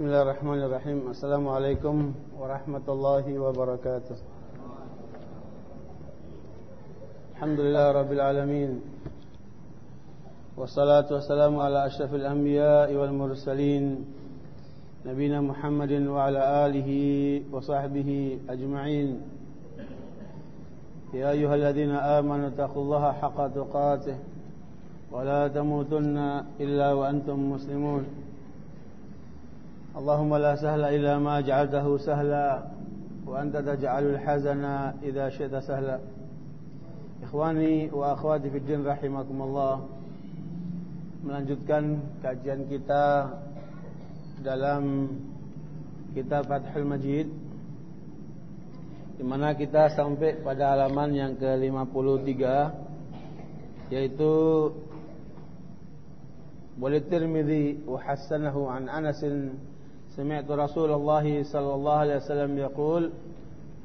بسم الله الرحمن الرحيم السلام عليكم ورحمة الله وبركاته الحمد لله رب العالمين والصلاة والسلام على أشرف الأنبياء والمرسلين نبينا محمد وعلى آله وصحبه أجمعين يا أيها الذين آمنوا اتقوا الله حق تقاته ولا تموتن إلا وأنتم مسلمون اللهم لا سهل إلا ما جعلته سهلا وأنت تجعل الحزن إذا شئت سهلا إخواني وأخواتي في الدين رحمكم الله melanjutkan kajian kita dalam kitab Fathul Majid di mana kita sampai pada halaman yang ke-53 yaitu Walid Tirmidzi wa hasanahu an Anas سمعت رسول الله صلى الله عليه وسلم يقول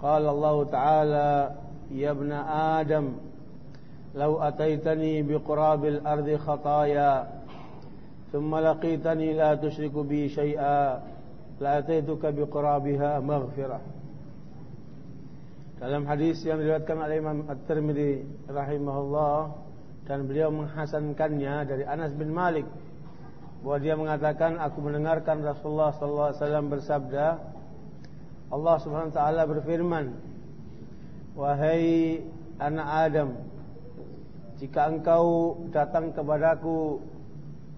قال الله تعالى يا ابن آدم لو أتيتني بقراب الأرض خطايا ثم لقيتني لا تشرك بي شيئا لأتيتك بقرابها مغفرة. Dalam hadis yang diriwayatkan oleh Imam At-Tirmidzi rahimahullah dan beliau menghasankannya dari Anas bin Malik bahwa dia mengatakan aku mendengarkan Rasulullah sallallahu alaihi wasallam bersabda Allah Subhanahu wa taala berfirman Wahai anak Adam jika engkau datang kepadaku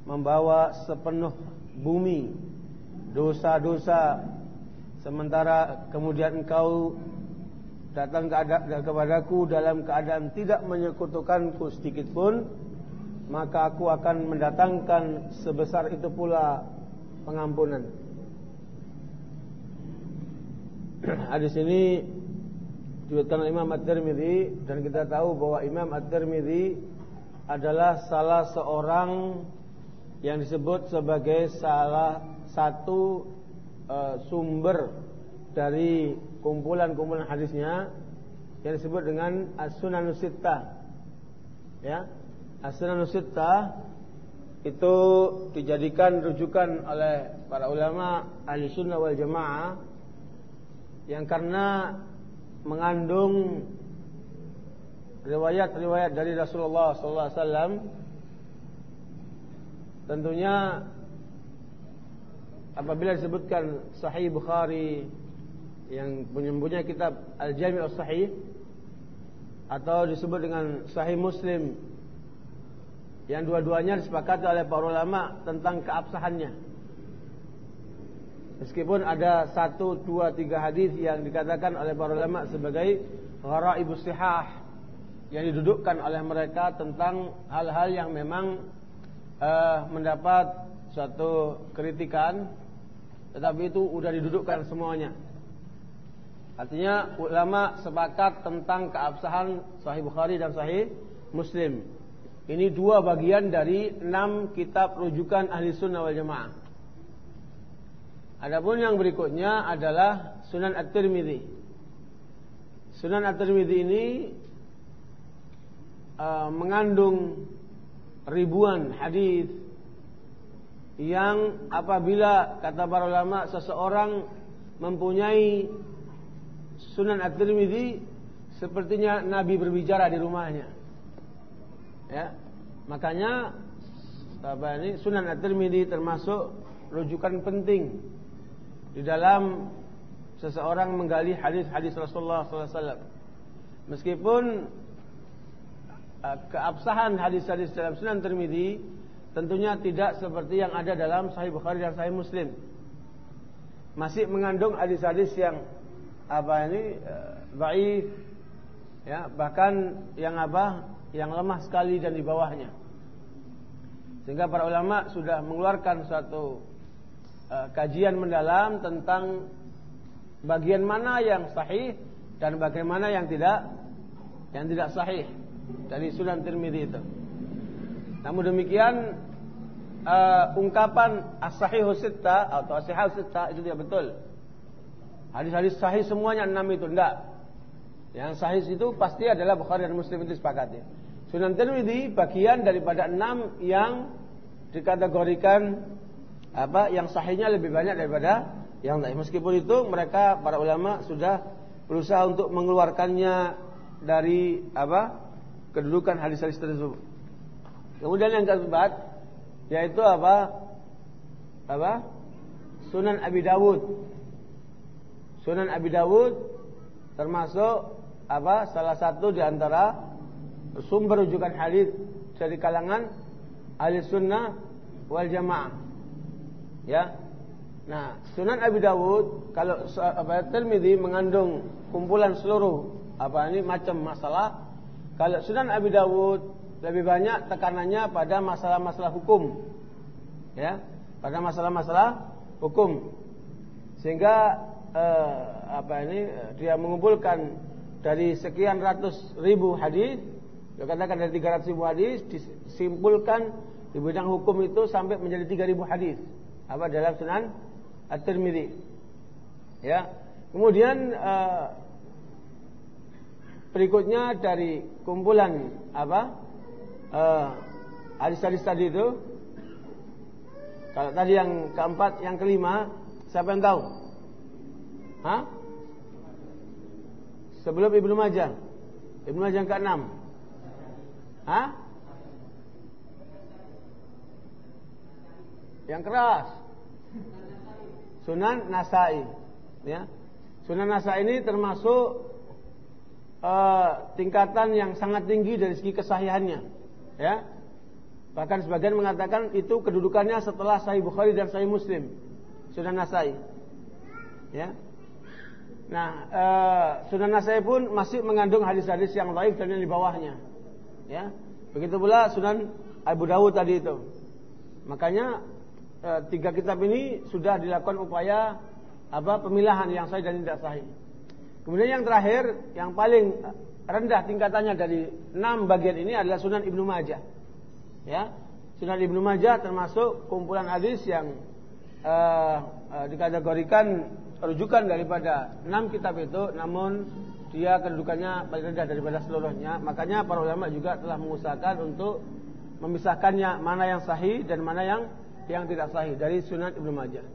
membawa sepenuh bumi dosa-dosa sementara kemudian engkau datang kepadaku dalam keadaan tidak menyekutukanku sedikit pun maka aku akan mendatangkan sebesar itu pula pengampunan. Hadis ini diriwayatkan oleh Imam At-Tirmidzi dan kita tahu bahwa Imam At-Tirmidzi adalah salah seorang yang disebut sebagai salah satu uh, sumber dari kumpulan-kumpulan hadisnya yang disebut dengan As-Sunan Sittah. Ya, As-Sunan Sittah itu dijadikan rujukan oleh para ulama ahli sunnah wal jamaah yang karena mengandung riwayat-riwayat dari Rasulullah wasallam tentunya apabila disebutkan Sahih Bukhari yang penyembunyian kitab Al-Jami' As-Sahih atau disebut dengan Sahih Muslim yang dua-duanya disepakati oleh para ulama tentang keabsahannya. Meskipun ada satu, dua, tiga hadis yang dikatakan oleh para ulama sebagai ibu sihah yang didudukkan oleh mereka tentang hal-hal yang memang uh, mendapat suatu kritikan, tetapi itu sudah didudukkan semuanya. Artinya ulama sepakat tentang keabsahan Sahih Bukhari dan Sahih Muslim. Ini dua bagian dari enam kitab rujukan ahli sunnah wal jamaah. Adapun yang berikutnya adalah Sunan At-Tirmidzi. Sunan At-Tirmidzi ini uh, mengandung ribuan hadis yang apabila kata para ulama seseorang mempunyai Sunan At-Tirmidzi sepertinya Nabi berbicara di rumahnya. Ya. Makanya apa ini Sunan At-Tirmidzi termasuk rujukan penting di dalam seseorang menggali hadis-hadis Rasulullah SAW. Meskipun uh, keabsahan hadis-hadis dalam Sunan Tirmidzi tentunya tidak seperti yang ada dalam Sahih Bukhari dan Sahih Muslim. Masih mengandung hadis-hadis yang apa ini baik ya bahkan yang apa yang lemah sekali dan di bawahnya. Sehingga para ulama sudah mengeluarkan suatu uh, kajian mendalam tentang bagian mana yang sahih dan bagaimana yang tidak yang tidak sahih dari Sunan Tirmidzi itu. Namun demikian uh, ungkapan as-sahihu atau as-sahih itu tidak betul. Hadis-hadis sahih semuanya enam itu enggak. Yang sahih itu pasti adalah Bukhari dan Muslim itu sepakatnya. Sunan Tirmidzi bagian daripada enam yang dikategorikan apa yang sahihnya lebih banyak daripada yang lain. Meskipun itu mereka para ulama sudah berusaha untuk mengeluarkannya dari apa kedudukan hadis-hadis tersebut. Kemudian yang keempat yaitu apa? Apa? Sunan Abi Dawud. Sunan Abi Dawud termasuk apa? Salah satu di antara sumber rujukan hadis dari kalangan ahli sunnah wal jamaah. Ya. Nah, Sunan Abi Dawud kalau apa Tirmizi mengandung kumpulan seluruh apa ini macam masalah. Kalau Sunan Abi Dawud lebih banyak tekanannya pada masalah-masalah hukum. Ya, pada masalah-masalah hukum. Sehingga eh, apa ini dia mengumpulkan dari sekian ratus ribu hadis, katakan dari 300 ribu hadis disimpulkan di bidang hukum itu sampai menjadi 3000 hadis. Apa dalam Sunan At-Tirmidzi. Ya. Kemudian eh, berikutnya dari kumpulan apa? uh, hadis-hadis tadi itu kalau tadi yang keempat, yang kelima, siapa yang tahu? Hah? Sebelum Ibnu Majah. Ibnu Majah yang keenam. Hah? Yang keras. Sunan Nasai. Ya. Sunan Nasai ini termasuk uh, tingkatan yang sangat tinggi dari segi kesahihannya. Ya. Bahkan sebagian mengatakan itu kedudukannya setelah Sahih Bukhari dan Sahih Muslim. Sunan Nasai. Ya. Nah, e, Sunan Nasai pun masih mengandung hadis-hadis yang lain dan yang di bawahnya. Ya. Begitu pula Sunan Abu Dawud tadi itu. Makanya e, tiga kitab ini sudah dilakukan upaya apa pemilahan yang sahih dan tidak sahih. Kemudian yang terakhir, yang paling rendah tingkatannya dari enam bagian ini adalah Sunan Ibnu Majah. Ya, Sunan Ibnu Majah termasuk kumpulan hadis yang uh, uh, dikategorikan rujukan daripada enam kitab itu, namun dia kedudukannya paling rendah daripada seluruhnya. Makanya para ulama juga telah mengusahakan untuk memisahkannya mana yang sahih dan mana yang yang tidak sahih dari Sunan Ibnu Majah.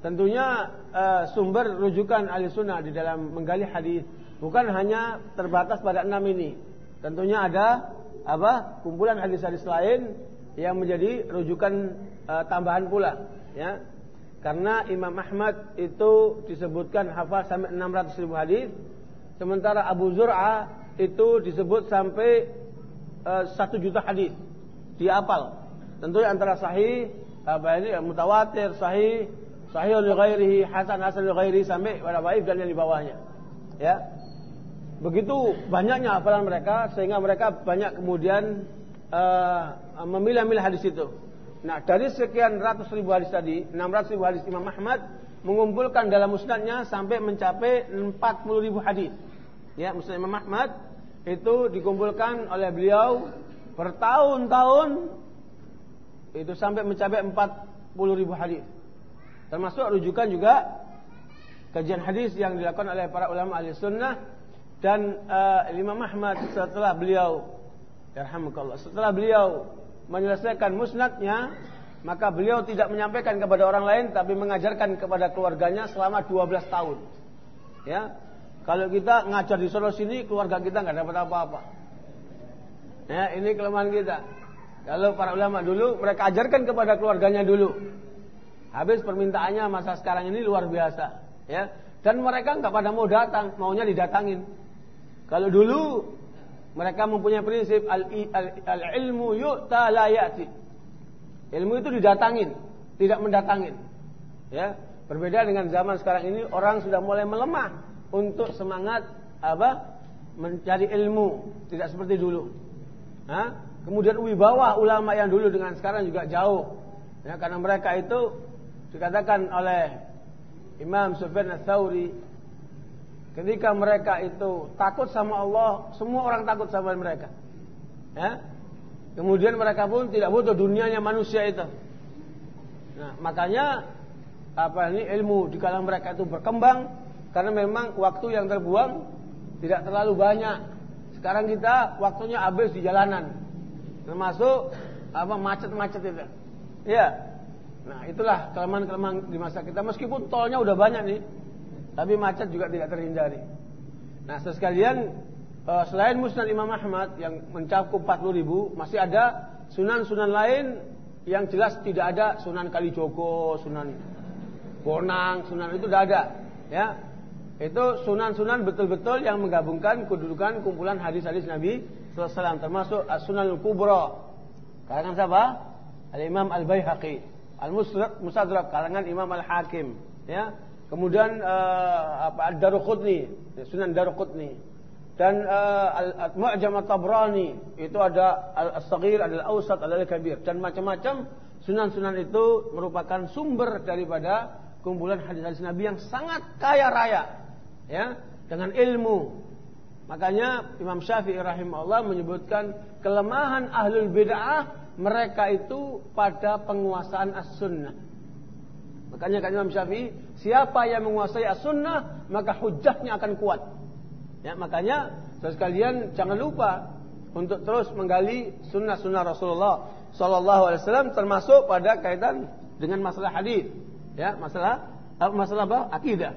Tentunya uh, sumber rujukan ahli sunnah di dalam menggali hadis Bukan hanya terbatas pada enam ini. Tentunya ada apa kumpulan hadis-hadis lain yang menjadi rujukan e, tambahan pula. Ya. Karena Imam Ahmad itu disebutkan hafal sampai 600 ribu hadis, sementara Abu Zur'a itu disebut sampai e, satu juta hadis dia apal. Tentunya antara sahih apa ini mutawatir, sahih, sahih li ghairihi, hasan hasan li ghairihi sampai pada baik dan yang di bawahnya. Ya. Begitu banyaknya hafalan mereka sehingga mereka banyak kemudian uh, memilah-milah hadis itu. Nah dari sekian ratus ribu hadis tadi, 600 ribu hadis Imam Ahmad mengumpulkan dalam musnadnya sampai mencapai 40 ribu hadis. Ya, musnad Imam Ahmad itu dikumpulkan oleh beliau bertahun-tahun itu sampai mencapai 40 ribu hadis. Termasuk rujukan juga kajian hadis yang dilakukan oleh para ulama ahli sunnah dan uh, Imam Ahmad setelah beliau setelah beliau menyelesaikan musnadnya maka beliau tidak menyampaikan kepada orang lain tapi mengajarkan kepada keluarganya selama 12 tahun. Ya. Kalau kita ngajar di Solo sini keluarga kita nggak dapat apa-apa. Ya, ini kelemahan kita. Kalau para ulama dulu mereka ajarkan kepada keluarganya dulu. Habis permintaannya masa sekarang ini luar biasa, ya. Dan mereka nggak pada mau datang, maunya didatangin. Kalau dulu mereka mempunyai prinsip al-ilmu yu'ta la ya'ti. Ilmu itu didatangin, tidak mendatangin. Ya, berbeda dengan zaman sekarang ini orang sudah mulai melemah untuk semangat apa? mencari ilmu, tidak seperti dulu. Nah, kemudian wibawa ulama yang dulu dengan sekarang juga jauh. Ya, karena mereka itu dikatakan oleh Imam Sufyan ats-Tsauri Ketika mereka itu takut sama Allah, semua orang takut sama mereka. Ya. Kemudian mereka pun tidak butuh dunianya manusia itu. Nah, makanya apa ini ilmu di kalangan mereka itu berkembang karena memang waktu yang terbuang tidak terlalu banyak. Sekarang kita waktunya habis di jalanan. Termasuk apa macet-macet itu. Ya. Nah, itulah kelemahan-kelemahan di masa kita. Meskipun tolnya udah banyak nih, tapi macet juga tidak terhindari. Nah, sekalian eh, selain Musnad Imam Ahmad yang mencakup 40 ribu, masih ada sunan-sunan lain yang jelas tidak ada Sunan Kalijogo, Sunan Bonang, Sunan itu tidak ada. Ya, itu sunan-sunan betul-betul yang menggabungkan kedudukan kumpulan hadis-hadis Nabi SAW termasuk As-Sunan Al-Kubra. Karangan siapa? Al-Imam Al-Baihaqi. Al-Musadrak kalangan Imam Al-Hakim, ya. Kemudian uh, apa Ad-Daruqutni, Sunan Daruqutni. Dan uh, Al-Mu'jam At-Tabrani, itu ada Al-Saghir, ada Al-Awsat, ada Al-Kabir dan macam-macam sunan-sunan itu merupakan sumber daripada kumpulan hadis-hadis Nabi yang sangat kaya raya ya dengan ilmu. Makanya Imam Syafi'i rahimahullah menyebutkan kelemahan ahlul bid'ah mereka itu pada penguasaan as-sunnah. Makanya kan Imam Syafi'i, siapa yang menguasai as-sunnah, maka hujahnya akan kuat. Ya, makanya sekalian jangan lupa untuk terus menggali sunnah-sunnah Rasulullah Sallallahu Alaihi Wasallam termasuk pada kaitan dengan masalah hadis, ya masalah masalah apa? Akidah.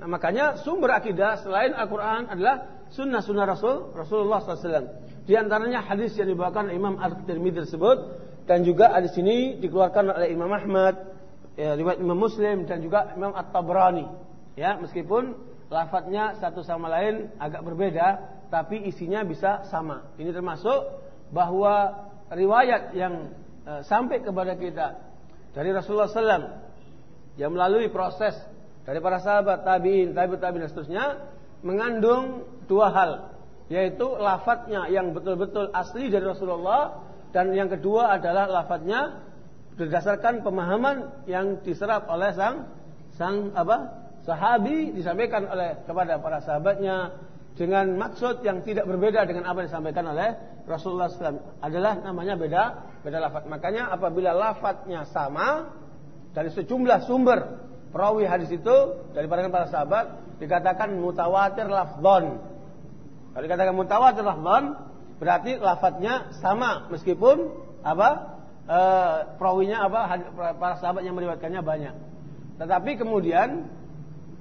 Nah, makanya sumber akidah selain Al-Quran adalah sunnah-sunnah Rasul Rasulullah SAW. Di antaranya hadis yang dibawakan Imam Al-Tirmidzi tersebut dan juga hadis ini dikeluarkan oleh Imam Ahmad, ya, riwayat Imam Muslim dan juga Imam At-Tabrani. Ya, meskipun lafadznya satu sama lain agak berbeda, tapi isinya bisa sama. Ini termasuk bahwa riwayat yang e, sampai kepada kita dari Rasulullah SAW yang melalui proses dari para sahabat tabiin, tabiut tabiin dan seterusnya mengandung dua hal, yaitu lafadznya yang betul-betul asli dari Rasulullah dan yang kedua adalah lafadznya berdasarkan pemahaman yang diserap oleh sang sang apa sahabi disampaikan oleh kepada para sahabatnya dengan maksud yang tidak berbeda dengan apa yang disampaikan oleh Rasulullah SAW adalah namanya beda beda lafadz. Makanya apabila lafadznya sama dari sejumlah sumber perawi hadis itu dari para sahabat dikatakan mutawatir lafdon. Kalau dikatakan mutawatir lafdon berarti lafadznya sama meskipun apa e, perawinya apa para sahabat yang meriwayatkannya banyak. Tetapi kemudian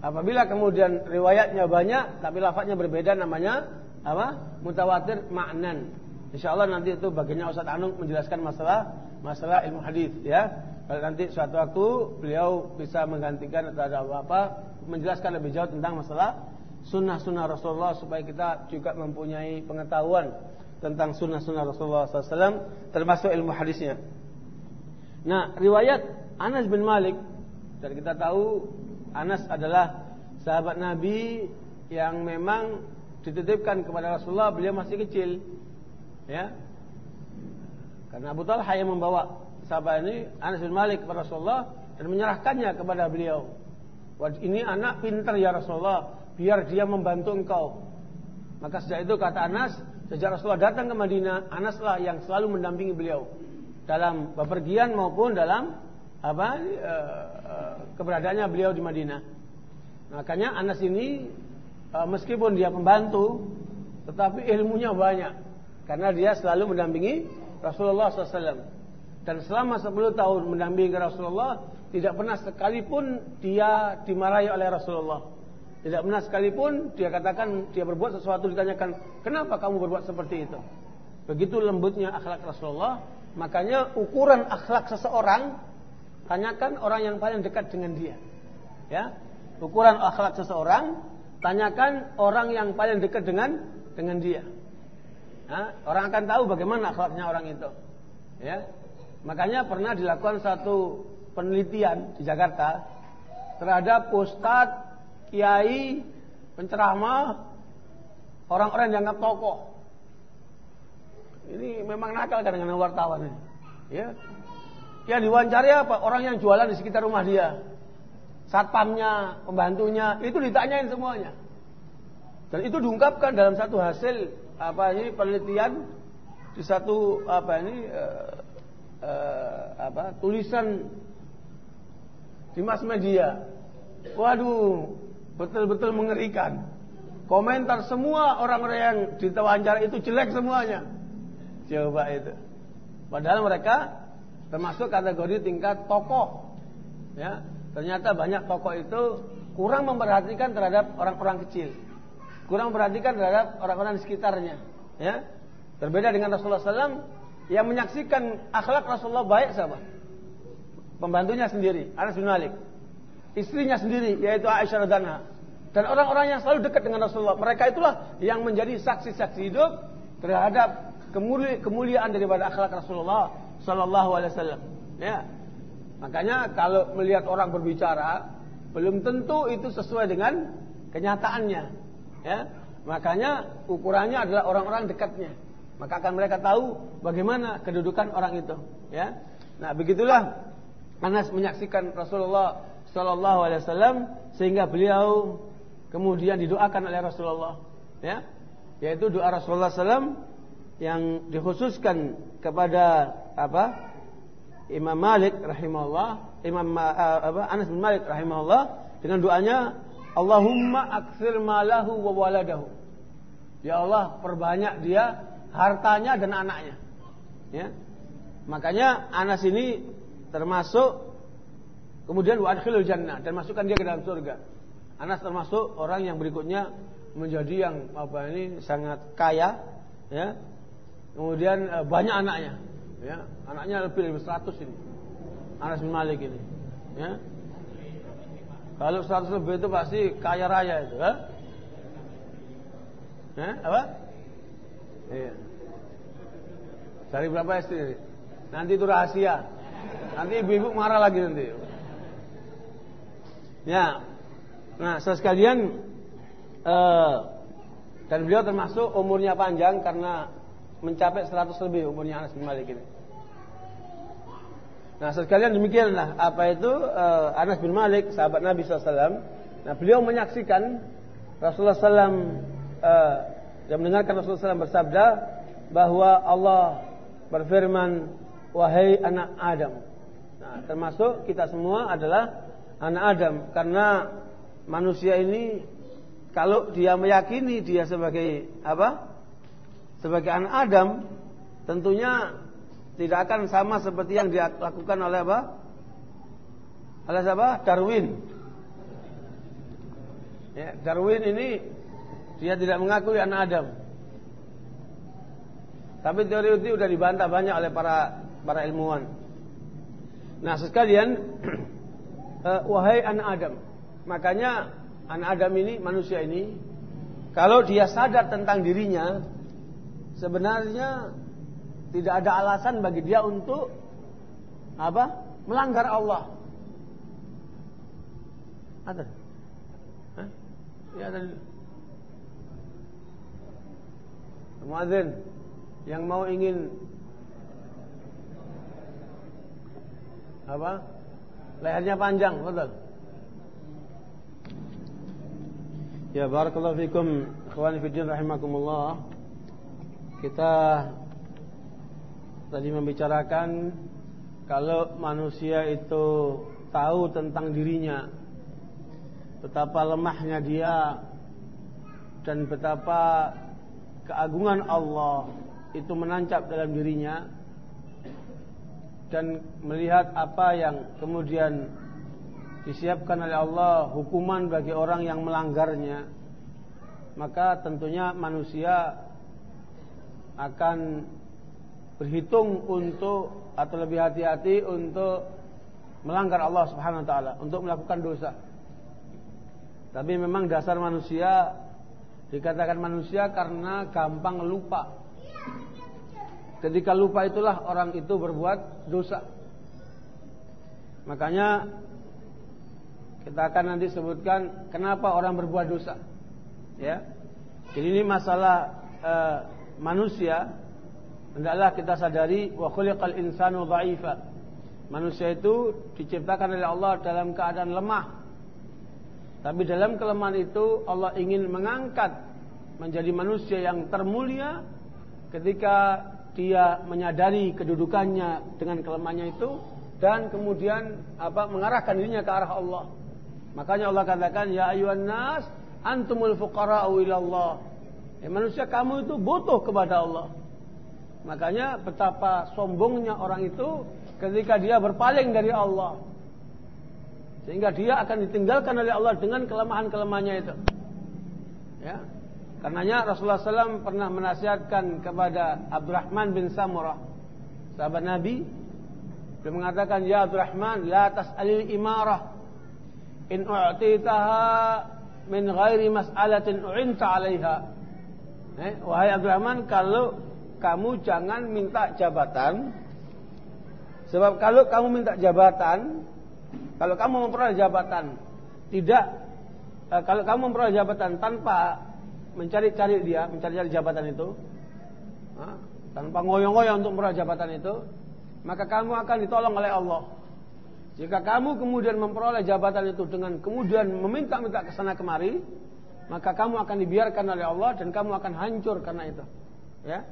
apabila kemudian riwayatnya banyak tapi lafadznya berbeda namanya apa? mutawatir maknan. Insya Allah nanti itu bagiannya Ustaz Anung menjelaskan masalah masalah ilmu hadis ya. Kalau nanti suatu waktu beliau bisa menggantikan atau ada apa-apa menjelaskan lebih jauh tentang masalah sunnah-sunnah Rasulullah supaya kita juga mempunyai pengetahuan tentang sunnah-sunnah Rasulullah SAW termasuk ilmu hadisnya. Nah, riwayat Anas bin Malik dari kita tahu Anas adalah sahabat Nabi yang memang dititipkan kepada Rasulullah beliau masih kecil, ya. Karena Abu Talha yang membawa sahabat ini Anas bin Malik kepada Rasulullah dan menyerahkannya kepada beliau. Ini anak pintar ya Rasulullah, biar dia membantu engkau. Maka sejak itu kata Anas, sejak Rasulullah datang ke Madinah, Anaslah yang selalu mendampingi beliau dalam bepergian maupun dalam apa uh, keberadaannya beliau di Madinah. Makanya Anas ini uh, meskipun dia pembantu, tetapi ilmunya banyak karena dia selalu mendampingi Rasulullah SAW. Dan selama 10 tahun mendampingi Rasulullah Tidak pernah sekalipun dia dimarahi oleh Rasulullah Tidak pernah sekalipun dia katakan Dia berbuat sesuatu ditanyakan Kenapa kamu berbuat seperti itu? Begitu lembutnya akhlak Rasulullah Makanya ukuran akhlak seseorang Tanyakan orang yang paling dekat dengan dia. Ya Ukuran akhlak seseorang Tanyakan orang yang paling dekat dengan dengan dia. Ya? Orang akan tahu bagaimana akhlaknya orang itu. Ya Makanya pernah dilakukan satu penelitian di Jakarta terhadap ustadz, kiai, penceramah, orang-orang yang dianggap tokoh. Ini memang nakal dengan wartawan ini. Ya. Yang diwawancari apa? Orang yang jualan di sekitar rumah dia. Satpamnya, pembantunya, itu ditanyain semuanya. Dan itu diungkapkan dalam satu hasil apa ini penelitian di satu apa ini eh, uh, apa tulisan di mass media. Waduh, betul-betul mengerikan. Komentar semua orang-orang yang diwawancara itu jelek semuanya. Coba itu. Padahal mereka termasuk kategori tingkat tokoh. Ya, ternyata banyak tokoh itu kurang memperhatikan terhadap orang-orang kecil, kurang memperhatikan terhadap orang-orang di sekitarnya. Ya, berbeda dengan Rasulullah SAW yang menyaksikan akhlak Rasulullah baik siapa? Pembantunya sendiri, Anas bin Malik. Istrinya sendiri, yaitu Aisyah radhiallahu dan orang-orang yang selalu dekat dengan Rasulullah. Mereka itulah yang menjadi saksi-saksi hidup terhadap kemuliaan daripada akhlak Rasulullah Sallallahu Alaihi Wasallam. Ya, makanya kalau melihat orang berbicara, belum tentu itu sesuai dengan kenyataannya. Ya, makanya ukurannya adalah orang-orang dekatnya. Maka akan mereka tahu bagaimana kedudukan orang itu. Ya, nah begitulah Anas menyaksikan Rasulullah Sallallahu Alaihi Wasallam sehingga beliau kemudian didoakan oleh Rasulullah. Ya. Yaitu doa Rasulullah SAW yang dikhususkan kepada apa? Imam Malik rahimahullah Imam uh, apa? Anas bin Malik rahimahullah dengan doanya Allahumma aksir malahu wa waladahu. Ya Allah perbanyak dia hartanya dan anaknya. Ya. Makanya Anas ini termasuk kemudian wa adkhilul jannah dan masukkan dia ke dalam surga Anas termasuk orang yang berikutnya menjadi yang apa ini sangat kaya, ya. Kemudian e, banyak anaknya, ya. Anaknya lebih dari 100 ini. Anas bin Malik ini, ya. Kalau 100 lebih itu pasti kaya raya itu, ya. Ya, apa? Iya. Cari berapa istri? Nanti itu rahasia. Nanti ibu-ibu marah lagi nanti. Ya, Nah, saudara sekalian uh, dan beliau termasuk umurnya panjang karena mencapai 100 lebih umurnya Anas bin Malik ini. Nah, saudara sekalian demikianlah apa itu uh, Anas bin Malik, sahabat Nabi SAW. Nah, beliau menyaksikan Rasulullah SAW eh, dan mendengarkan Rasulullah SAW bersabda bahwa Allah berfirman, wahai anak Adam. Nah, termasuk kita semua adalah anak Adam karena manusia ini kalau dia meyakini dia sebagai apa? Sebagai anak Adam, tentunya tidak akan sama seperti yang dilakukan oleh apa? Oleh siapa? Darwin. Ya, Darwin ini dia tidak mengakui anak Adam. Tapi teori itu sudah dibantah banyak oleh para para ilmuwan. Nah, sekalian, uh, wahai anak Adam, Makanya anak Adam ini, manusia ini, kalau dia sadar tentang dirinya, sebenarnya tidak ada alasan bagi dia untuk apa? Melanggar Allah. Ada? Hah? Ya ada. Muadzin yang mau ingin apa? Lehernya panjang, betul? Ya barakallahu fikum ikhwani fi din rahimakumullah. Kita tadi membicarakan kalau manusia itu tahu tentang dirinya betapa lemahnya dia dan betapa keagungan Allah itu menancap dalam dirinya dan melihat apa yang kemudian disiapkan oleh Allah hukuman bagi orang yang melanggarnya maka tentunya manusia akan berhitung untuk atau lebih hati-hati untuk melanggar Allah Subhanahu wa taala untuk melakukan dosa. Tapi memang dasar manusia dikatakan manusia karena gampang lupa. Ketika lupa itulah orang itu berbuat dosa. Makanya kita akan nanti sebutkan kenapa orang berbuat dosa. Ya. Jadi ini masalah uh, manusia hendaklah kita sadari wa khuliqal insanu dha'ifa. Manusia itu diciptakan oleh Allah dalam keadaan lemah. Tapi dalam kelemahan itu Allah ingin mengangkat menjadi manusia yang termulia ketika dia menyadari kedudukannya dengan kelemahannya itu dan kemudian apa mengarahkan dirinya ke arah Allah. Makanya Allah katakan ya ayuhan nas antumul fuqara'u ila Allah. Ya, manusia kamu itu butuh kepada Allah. Makanya betapa sombongnya orang itu ketika dia berpaling dari Allah. Sehingga dia akan ditinggalkan oleh Allah dengan kelemahan-kelemahannya itu. Ya. Karenanya Rasulullah SAW pernah menasihatkan kepada Abdurrahman bin Samurah, sahabat Nabi, dia mengatakan, Ya Abdurrahman, la tas'alil imarah, in u'titaha min ghairi mas'alatin u'inta 'alaiha. Eh, wahai Abdurrahman, kalau kamu jangan minta jabatan, sebab kalau kamu minta jabatan, kalau kamu memperoleh jabatan, tidak, eh, kalau kamu memperoleh jabatan tanpa mencari-cari dia, mencari-cari jabatan itu, tanpa ngoyong-ngoyong untuk meraih jabatan itu, maka kamu akan ditolong oleh Allah. Jika kamu kemudian memperoleh jabatan itu dengan kemudian meminta-minta ke sana kemari, maka kamu akan dibiarkan oleh Allah dan kamu akan hancur karena itu. Ya.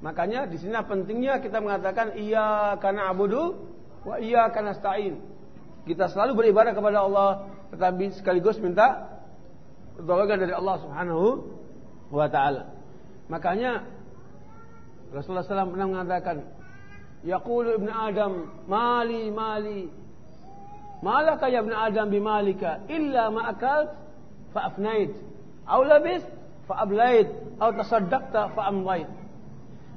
Makanya di sini pentingnya kita mengatakan iya karena abudu wa iya karena stain. Kita selalu beribadah kepada Allah tetapi sekaligus minta pertolongan dari Allah Subhanahu wa taala. Makanya Rasulullah SAW pernah mengatakan, Yaqulu ibn Adam, mali mali. Malaka ya ibn Adam bimalika illa ma akalt fa afnait. Au labis fa. Au tasaddaqta fa amwait.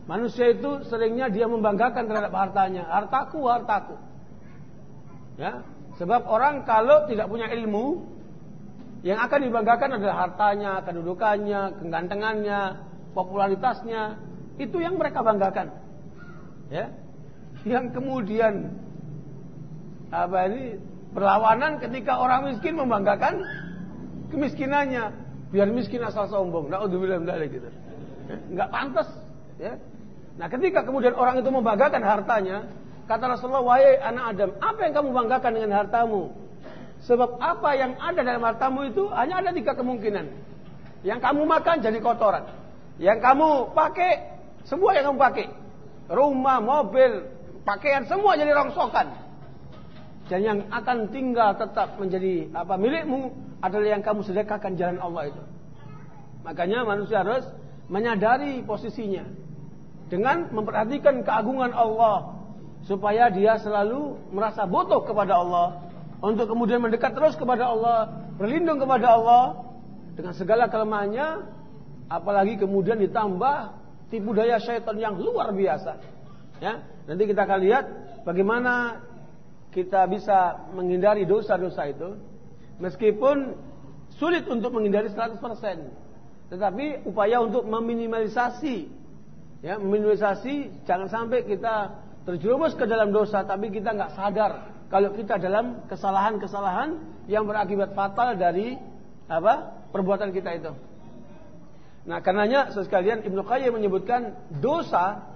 Manusia itu seringnya dia membanggakan terhadap hartanya. Hartaku, hartaku. Ya, sebab orang kalau tidak punya ilmu, yang akan dibanggakan adalah hartanya, kedudukannya, kegantengannya, popularitasnya. Itu yang mereka banggakan. Ya. Yang kemudian apa ini perlawanan ketika orang miskin membanggakan kemiskinannya. Biar miskin asal sombong. Naudzubillah min gitu. Ya. Enggak pantas, ya. Nah, ketika kemudian orang itu membanggakan hartanya, kata Rasulullah, "Wahai anak Adam, apa yang kamu banggakan dengan hartamu?" Sebab apa yang ada dalam hartamu itu hanya ada tiga kemungkinan. Yang kamu makan jadi kotoran. Yang kamu pakai, semua yang kamu pakai. Rumah, mobil, pakaian, semua jadi rongsokan. Dan yang akan tinggal tetap menjadi apa milikmu adalah yang kamu sedekahkan jalan Allah itu. Makanya manusia harus menyadari posisinya. Dengan memperhatikan keagungan Allah. Supaya dia selalu merasa butuh kepada Allah untuk kemudian mendekat terus kepada Allah, berlindung kepada Allah dengan segala kelemahannya, apalagi kemudian ditambah tipu daya syaitan yang luar biasa. Ya, nanti kita akan lihat bagaimana kita bisa menghindari dosa-dosa itu meskipun sulit untuk menghindari 100%. Tetapi upaya untuk meminimalisasi ya, meminimalisasi jangan sampai kita terjerumus ke dalam dosa tapi kita nggak sadar kalau kita dalam kesalahan-kesalahan yang berakibat fatal dari apa perbuatan kita itu. Nah, karenanya sekalian Ibnu Qayyim menyebutkan dosa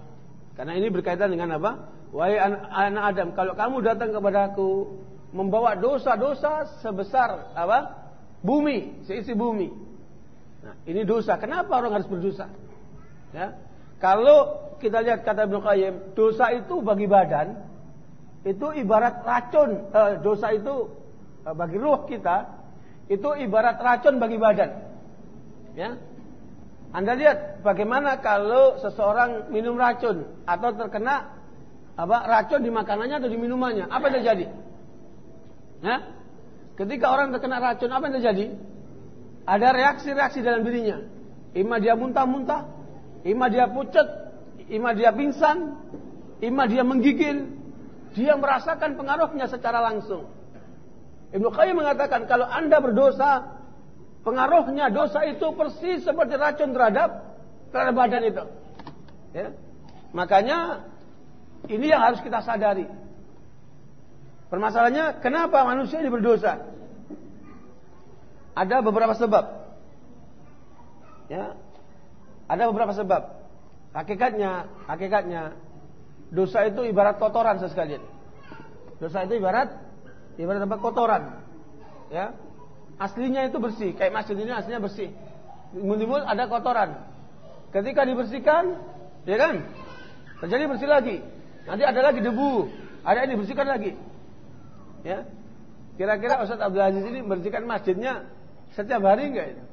karena ini berkaitan dengan apa? Wahai anak Adam, kalau kamu datang kepadaku membawa dosa-dosa sebesar apa? Bumi, seisi bumi. Nah, ini dosa. Kenapa orang harus berdosa? Ya. Kalau kita lihat kata Ibnu Qayyim, dosa itu bagi badan itu ibarat racun. Eh, dosa itu eh, bagi ruh kita itu ibarat racun bagi badan. Ya. Anda lihat bagaimana kalau seseorang minum racun atau terkena apa racun di makanannya atau di minumannya. Apa yang terjadi? Ya. Ketika orang terkena racun apa yang terjadi? Ada reaksi-reaksi dalam dirinya. Ima dia muntah-muntah ima dia pucat ima dia pingsan ima dia menggigil dia merasakan pengaruhnya secara langsung. Ibnu Qayyim mengatakan kalau Anda berdosa, pengaruhnya dosa itu persis seperti racun terhadap terhadap badan itu. Ya. Makanya ini yang harus kita sadari. Permasalahannya kenapa manusia ini berdosa? Ada beberapa sebab. Ya. Ada beberapa sebab. Hakikatnya, hakikatnya Dosa itu ibarat kotoran sekalian. Dosa itu ibarat ibarat tempat kotoran. Ya. Aslinya itu bersih, kayak masjid ini aslinya bersih. Timbul-timbul ada kotoran. Ketika dibersihkan, ya kan? Terjadi bersih lagi. Nanti ada lagi debu, ada yang dibersihkan lagi. Ya. Kira-kira Ustaz Abdul Aziz ini membersihkan masjidnya setiap hari enggak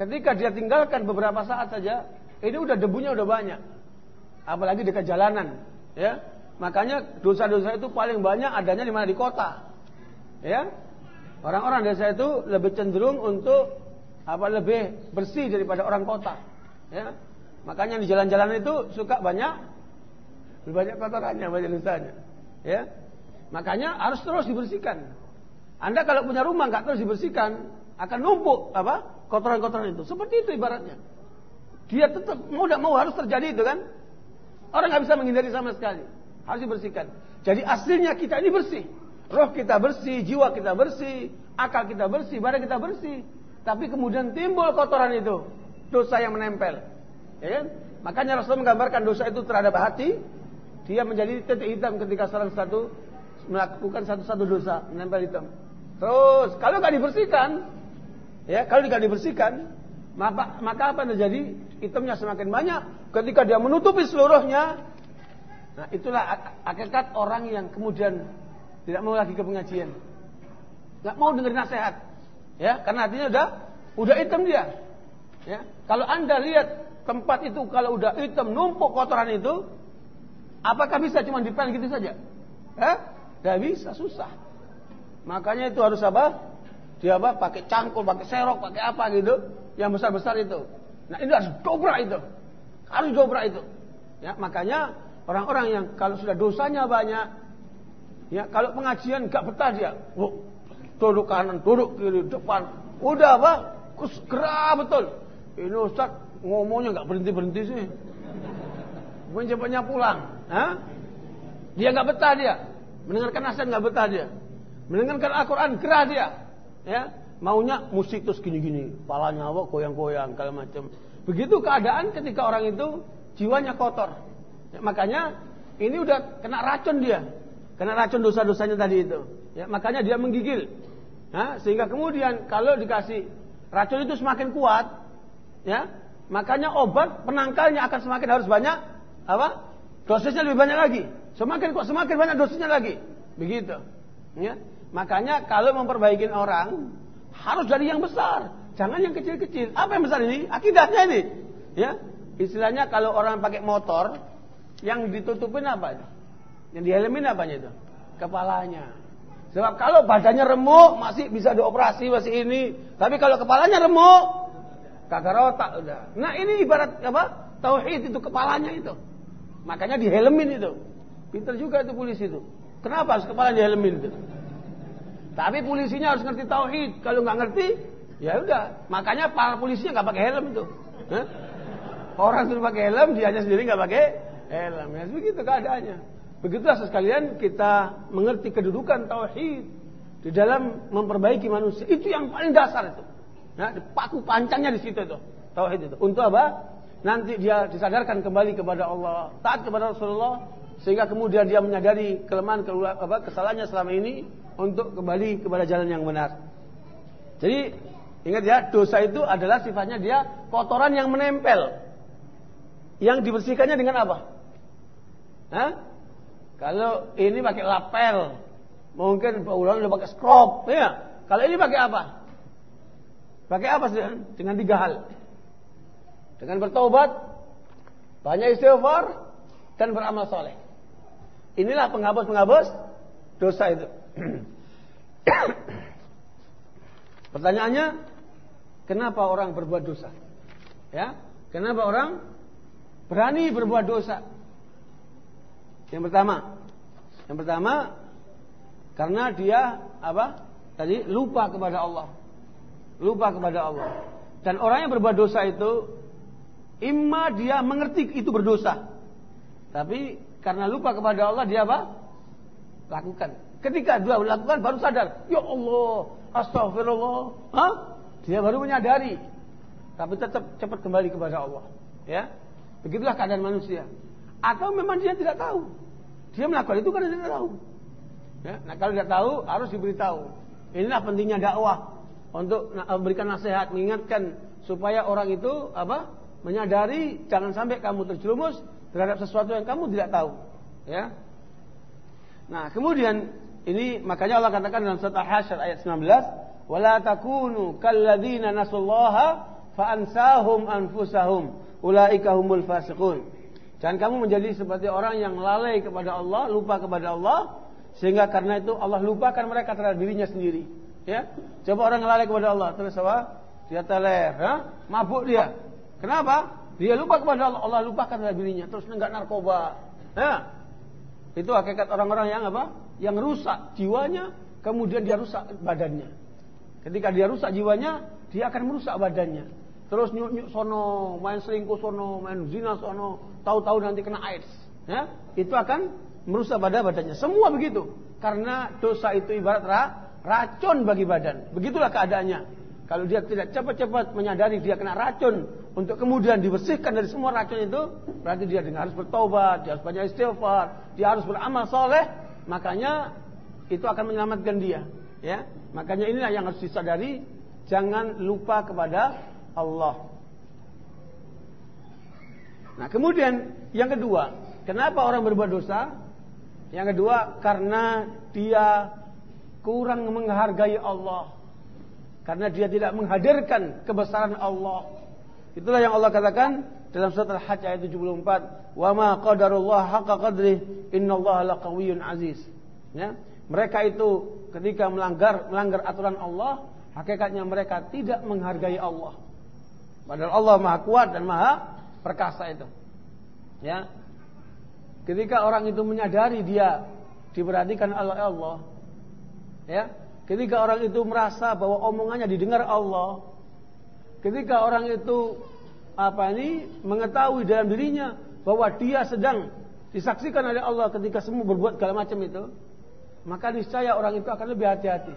Ketika dia tinggalkan beberapa saat saja, ini udah debunya udah banyak. Apalagi dekat jalanan ya Makanya dosa-dosa itu paling banyak adanya di mana di kota. Ya. Orang-orang desa itu lebih cenderung untuk apa lebih bersih daripada orang kota. Ya. Makanya di jalan-jalan itu suka banyak banyak kotorannya, banyak dosanya. Ya. Makanya harus terus dibersihkan. Anda kalau punya rumah nggak terus dibersihkan, akan numpuk apa? kotoran-kotoran itu. Seperti itu ibaratnya. Dia tetap mau tidak mau harus terjadi itu kan? Orang nggak bisa menghindari sama sekali. Harus dibersihkan. Jadi aslinya kita ini bersih. Roh kita bersih, jiwa kita bersih, akal kita bersih, badan kita bersih. Tapi kemudian timbul kotoran itu, dosa yang menempel. Ya kan? Makanya Rasul menggambarkan dosa itu terhadap hati, dia menjadi titik hitam ketika salah satu melakukan satu-satu dosa menempel hitam. Terus kalau nggak dibersihkan, ya kalau tidak dibersihkan, maka, maka apa yang terjadi? Hitamnya semakin banyak. Ketika dia menutupi seluruhnya, Nah, itulah hakikat orang yang kemudian tidak mau lagi ke pengajian. Nggak mau dengar nasihat. Ya, karena artinya udah udah hitam dia. Ya. Kalau Anda lihat tempat itu kalau udah hitam numpuk kotoran itu, apakah bisa cuma dipel gitu saja? Ya? Tidak bisa, susah. Makanya itu harus apa? Dia apa? Pakai cangkul, pakai serok, pakai apa gitu, yang besar-besar itu. Nah, ini harus dobrak itu. Harus dobrak itu. Ya, makanya Orang-orang yang kalau sudah dosanya banyak, ya kalau pengajian gak betah dia, oh, duduk kanan, duduk kiri, depan, udah apa? Gerah betul. Ini Ustaz ngomongnya gak berhenti berhenti sih. Mungkin cepatnya pulang. Hah? Dia gak betah dia. Mendengarkan nasihat gak betah dia. Mendengarkan Al-Quran gerah dia. Ya, maunya musik terus gini-gini, palanya apa goyang-goyang kalau macam. Begitu keadaan ketika orang itu jiwanya kotor. Ya, makanya ini udah kena racun dia. Kena racun dosa-dosanya tadi itu. Ya, makanya dia menggigil. Ya, sehingga kemudian kalau dikasih racun itu semakin kuat, ya, makanya obat penangkalnya akan semakin harus banyak apa? Dosisnya lebih banyak lagi. Semakin kok semakin banyak dosisnya lagi. Begitu. Ya. Makanya kalau memperbaiki orang harus dari yang besar, jangan yang kecil-kecil. Apa yang besar ini? Akidahnya ini. Ya. Istilahnya kalau orang pakai motor, yang ditutupin apa itu? Yang dihelmin apanya itu? Kepalanya. Sebab kalau badannya remuk masih bisa dioperasi masih ini. Tapi kalau kepalanya remuk, kagak otak udah. Nah ini ibarat apa? Tauhid itu kepalanya itu. Makanya dihelmin itu. Pinter juga itu polisi itu. Kenapa harus kepala dihelmin itu? Tapi polisinya harus ngerti tauhid. Kalau nggak ngerti, ya udah. Makanya para polisinya nggak pakai helm itu. Hah? Orang suruh pakai helm, dia sendiri nggak pakai helm. Ya, begitu keadaannya. Begitulah sekalian kita mengerti kedudukan tauhid di dalam memperbaiki manusia. Itu yang paling dasar itu. Nah, paku pancangnya di situ itu. Tauhid itu. Untuk apa? Nanti dia disadarkan kembali kepada Allah, taat kepada Rasulullah sehingga kemudian dia menyadari kelemahan apa, kesalahannya selama ini untuk kembali kepada jalan yang benar. Jadi ingat ya, dosa itu adalah sifatnya dia kotoran yang menempel. Yang dibersihkannya dengan apa? Hah? Kalau ini pakai lapel, mungkin Pak Ulan udah pakai scrub, ya. Kalau ini pakai apa? Pakai apa sih? Dengan tiga hal. Dengan bertobat, banyak istighfar, dan beramal soleh. Inilah penghapus-penghapus dosa itu. Pertanyaannya, kenapa orang berbuat dosa? Ya, kenapa orang berani berbuat dosa? Yang pertama, yang pertama karena dia apa? Tadi lupa kepada Allah. Lupa kepada Allah. Dan orang yang berbuat dosa itu imma dia mengerti itu berdosa. Tapi karena lupa kepada Allah dia apa? Lakukan. Ketika dia lakukan baru sadar, ya Allah, astagfirullah. Hah? Dia baru menyadari. Tapi tetap cepat kembali kepada Allah. Ya. Begitulah keadaan manusia. Atau memang dia tidak tahu. Dia melakukan itu karena dia tidak tahu. Ya, nah kalau tidak tahu harus diberitahu. Inilah pentingnya dakwah untuk memberikan nasihat, mengingatkan supaya orang itu apa? menyadari jangan sampai kamu terjerumus terhadap sesuatu yang kamu tidak tahu. Ya. Nah, kemudian ini makanya Allah katakan dalam surat Al-Hasyr ayat 19, "Wala takunu kalladzina nasullaha fa ansahum anfusahum ulaika humul fasiqun." Jangan kamu menjadi seperti orang yang lalai kepada Allah, lupa kepada Allah, sehingga karena itu Allah lupakan mereka terhadap dirinya sendiri. Ya, coba orang lalai kepada Allah, terus apa? Dia teler, ya? mabuk dia. Kenapa? Dia lupa kepada Allah, Allah lupakan terhadap dirinya, terus nenggak narkoba. Ya, itu hakikat orang-orang yang apa? Yang rusak jiwanya, kemudian dia rusak badannya. Ketika dia rusak jiwanya, dia akan merusak badannya. Terus nyuk-nyuk sono, main selingkuh sono, main zina sono, tahu-tahu nanti kena AIDS. Ya, itu akan merusak badan badannya. Semua begitu. Karena dosa itu ibarat ra, racun bagi badan. Begitulah keadaannya. Kalau dia tidak cepat-cepat menyadari dia kena racun untuk kemudian dibersihkan dari semua racun itu, berarti dia harus bertobat, dia harus banyak istighfar, dia harus beramal soleh, makanya itu akan menyelamatkan dia. Ya, makanya inilah yang harus disadari, jangan lupa kepada Allah. Nah, kemudian yang kedua, kenapa orang berbuat dosa? Yang kedua, karena dia kurang menghargai Allah. Karena dia tidak menghadirkan kebesaran Allah. Itulah yang Allah katakan dalam surat Al-Hajj ayat 74, "Wa ma qadarullah haqqa qadrih, innallaha laqawiyyun aziz." Ya, mereka itu ketika melanggar melanggar aturan Allah, hakikatnya mereka tidak menghargai Allah. Padahal Allah Maha Kuat dan Maha Perkasa itu. Ya. Ketika orang itu menyadari dia diperhatikan oleh Allah, ya. Ketika orang itu merasa bahwa omongannya didengar Allah, ketika orang itu apa ini mengetahui dalam dirinya bahwa dia sedang disaksikan oleh Allah ketika semua berbuat segala macam itu, maka niscaya orang itu akan lebih hati-hati.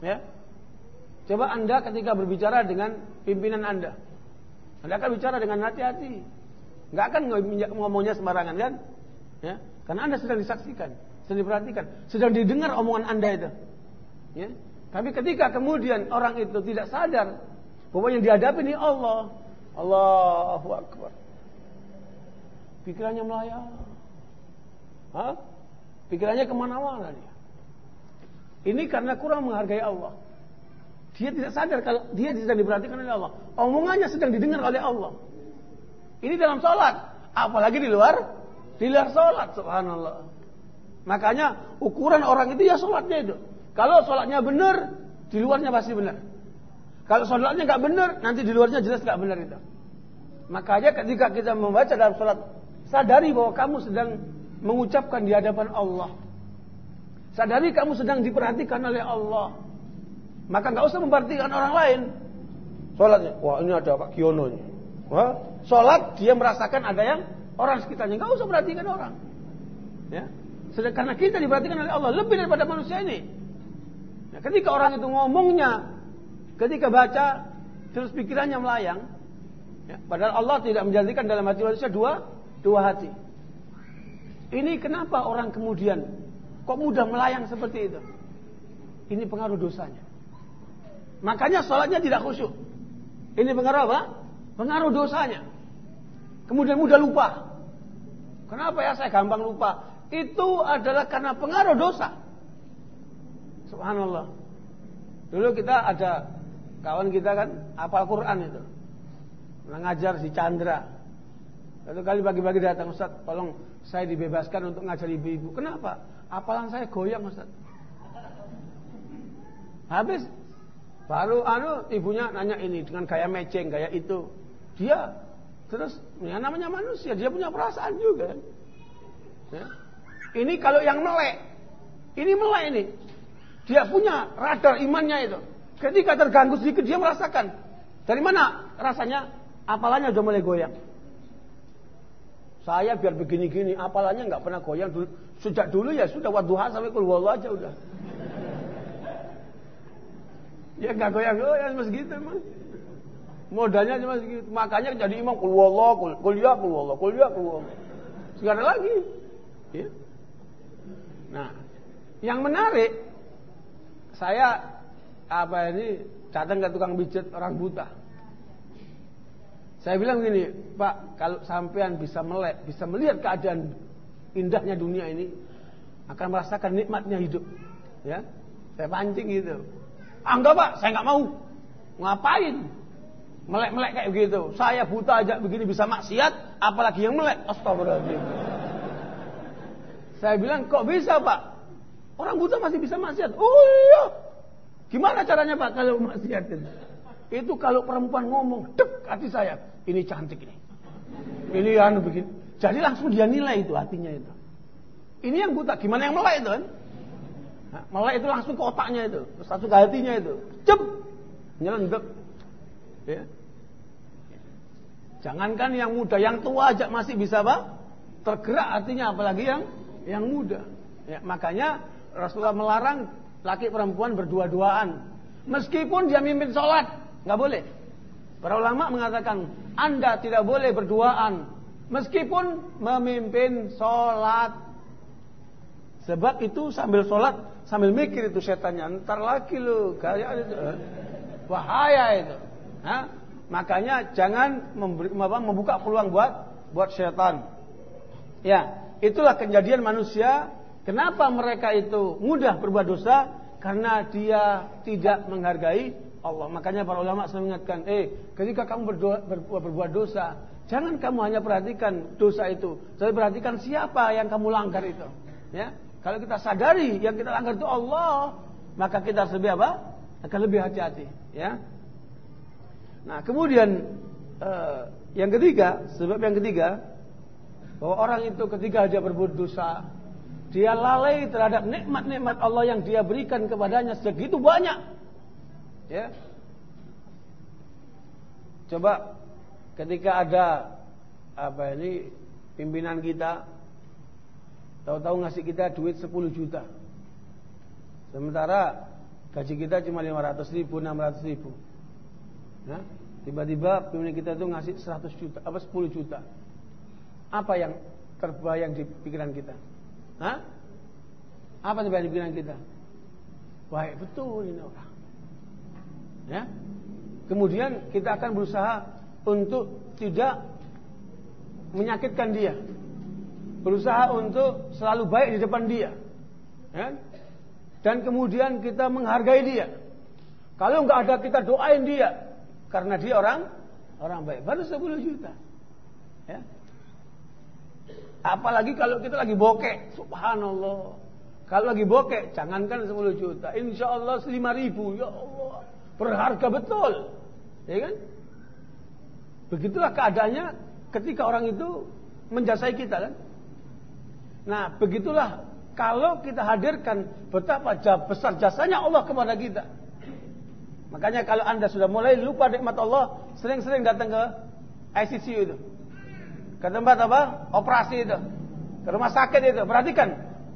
Ya. Coba Anda ketika berbicara dengan pimpinan Anda. Anda akan bicara dengan hati-hati. Nggak akan ngomongnya sembarangan kan? Ya, karena Anda sedang disaksikan, sedang diperhatikan, sedang didengar omongan Anda itu. Ya. Tapi ketika kemudian orang itu tidak sadar bahwa yang dihadapi ini Allah, Allahu Akbar. Pikirannya melayang. Hah? Pikirannya ke mana-mana dia. Ini karena kurang menghargai Allah. Dia tidak sadar kalau dia sedang diperhatikan oleh Allah. Omongannya sedang didengar oleh Allah. Ini dalam sholat. Apalagi di luar. Di luar sholat. Subhanallah. Makanya ukuran orang itu ya sholatnya itu. Kalau sholatnya benar, di luarnya pasti benar. Kalau sholatnya nggak benar, nanti di luarnya jelas nggak benar itu. Makanya ketika kita membaca dalam sholat, sadari bahwa kamu sedang mengucapkan di hadapan Allah. Sadari kamu sedang diperhatikan oleh Allah. Maka nggak usah memperhatikan orang lain. Sholatnya, wah ini ada Pak Kiono. Wah, sholat dia merasakan ada yang orang sekitarnya. Nggak usah perhatikan orang. Ya, karena kita diperhatikan oleh Allah lebih daripada manusia ini. Ya, ketika orang itu ngomongnya, ketika baca, terus pikirannya melayang. Ya, padahal Allah tidak menjadikan dalam hati manusia dua dua hati. Ini kenapa orang kemudian kok mudah melayang seperti itu? Ini pengaruh dosanya. Makanya sholatnya tidak khusyuk. Ini pengaruh apa? Pengaruh dosanya. Kemudian mudah lupa. Kenapa ya saya gampang lupa? Itu adalah karena pengaruh dosa. Subhanallah. Dulu kita ada kawan kita kan apal Quran itu. Mengajar si Chandra. Satu kali pagi-pagi datang Ustaz, tolong saya dibebaskan untuk ngajar ibu-ibu. Kenapa? Apalan saya goyang Ustaz. Habis Baru anu ibunya nanya ini dengan gaya meceng, gaya itu. Dia terus ya namanya manusia, dia punya perasaan juga. Ya. Ini kalau yang melek, ini melek ini. Dia punya radar imannya itu. Ketika terganggu sedikit dia merasakan. Dari mana rasanya? Apalanya udah mulai goyang. Saya biar begini-gini, apalanya nggak pernah goyang dulu. Sejak dulu ya sudah waduha sampai keluar aja udah. Ya nggak goyang-goyang cuma segitu emang. Modalnya cuma segitu. Makanya jadi imam kul wallah, kul kuliah kul wallah, kuliah kul wallah. Sekarang lagi. Ya. Nah, yang menarik saya apa ini datang ke tukang pijat orang buta. Saya bilang gini, Pak, kalau sampean bisa melek, bisa melihat keadaan indahnya dunia ini, akan merasakan nikmatnya hidup. Ya, saya pancing gitu. Ah pak, saya nggak mau. Ngapain? Melek-melek kayak begitu. Saya buta aja begini bisa maksiat, apalagi yang melek. Astagfirullahaladzim. Saya bilang, kok bisa pak? Orang buta masih bisa maksiat. Oh iya. Gimana caranya pak kalau maksiat itu? Itu kalau perempuan ngomong, dek hati saya. Ini cantik ini. Ini anu begini. Jadi langsung dia nilai itu hatinya itu. Ini yang buta. Gimana yang melek itu kan? Nah, melek itu langsung ke otaknya itu. Langsung ke hatinya itu. Cep. Nyelendep. Ya. Jangankan yang muda, yang tua aja masih bisa apa? Tergerak artinya apalagi yang yang muda. Ya, makanya Rasulullah melarang laki perempuan berdua-duaan. Meskipun dia mimpin sholat, nggak boleh. Para ulama mengatakan Anda tidak boleh berduaan meskipun memimpin sholat. Sebab itu sambil sholat sambil mikir itu setannya. Ntar lagi lo kayak itu. Bahaya itu. Hah? Makanya jangan memberi, membuka peluang buat buat setan. Ya, itulah kejadian manusia. Kenapa mereka itu mudah berbuat dosa? Karena dia tidak menghargai Allah. Makanya para ulama selalu mengingatkan, eh, ketika kamu berdoa, berbuat, berbuat dosa, jangan kamu hanya perhatikan dosa itu, tapi perhatikan siapa yang kamu langgar itu. Ya, kalau kita sadari yang kita langgar itu Allah, maka kita harus lebih apa? Akan lebih hati-hati. Ya. Nah, kemudian eh, yang ketiga, sebab yang ketiga, bahwa orang itu ketika dia berbuat dosa, dia lalai terhadap nikmat-nikmat Allah yang dia berikan kepadanya segitu banyak. Ya. Coba ketika ada apa ini pimpinan kita tahu-tahu ngasih kita duit 10 juta. Sementara gaji kita cuma 500 ribu, 600 ribu. Ya. Tiba-tiba pimpinan kita itu ngasih 100 juta, apa 10 juta. Apa yang terbayang di pikiran kita? Hah? Apa terbayang di pikiran kita? Baik betul ini orang. Ya. Kemudian kita akan berusaha untuk tidak menyakitkan dia. Berusaha untuk selalu baik di depan dia. Ya. Dan kemudian kita menghargai dia. Kalau nggak ada kita doain dia karena dia orang orang baik. Baru 10 juta. Ya. Apalagi kalau kita lagi bokek, subhanallah. Kalau lagi bokek, jangankan 10 juta, insya Allah 5 ribu, ya Allah. Berharga betul. Ya kan? Begitulah keadaannya ketika orang itu menjasai kita kan. Nah, begitulah kalau kita hadirkan betapa besar jasanya Allah kepada kita. Makanya kalau Anda sudah mulai lupa nikmat Allah, sering-sering datang ke ICC itu. Ke tempat apa? Operasi itu. Ke rumah sakit itu. Perhatikan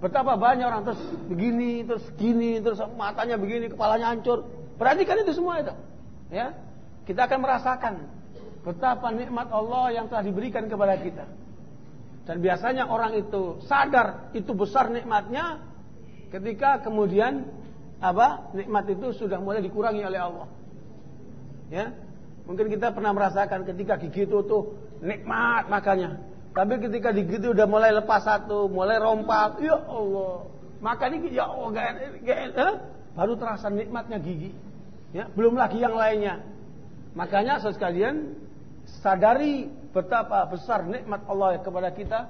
betapa banyak orang terus begini, terus gini, terus matanya begini, kepalanya hancur. Perhatikan itu semua itu. Ya. Kita akan merasakan betapa nikmat Allah yang telah diberikan kepada kita. Dan biasanya orang itu sadar itu besar nikmatnya ketika kemudian apa? Nikmat itu sudah mulai dikurangi oleh Allah. Ya. Mungkin kita pernah merasakan ketika gigi itu tuh nikmat makanya. Tapi ketika gigi itu udah mulai lepas satu, mulai rompak, ya Allah. Makan ini ya Allah gak, gak, eh? baru terasa nikmatnya gigi. Ya, belum lagi yang lainnya. Makanya saudara sekalian sadari betapa besar nikmat Allah kepada kita.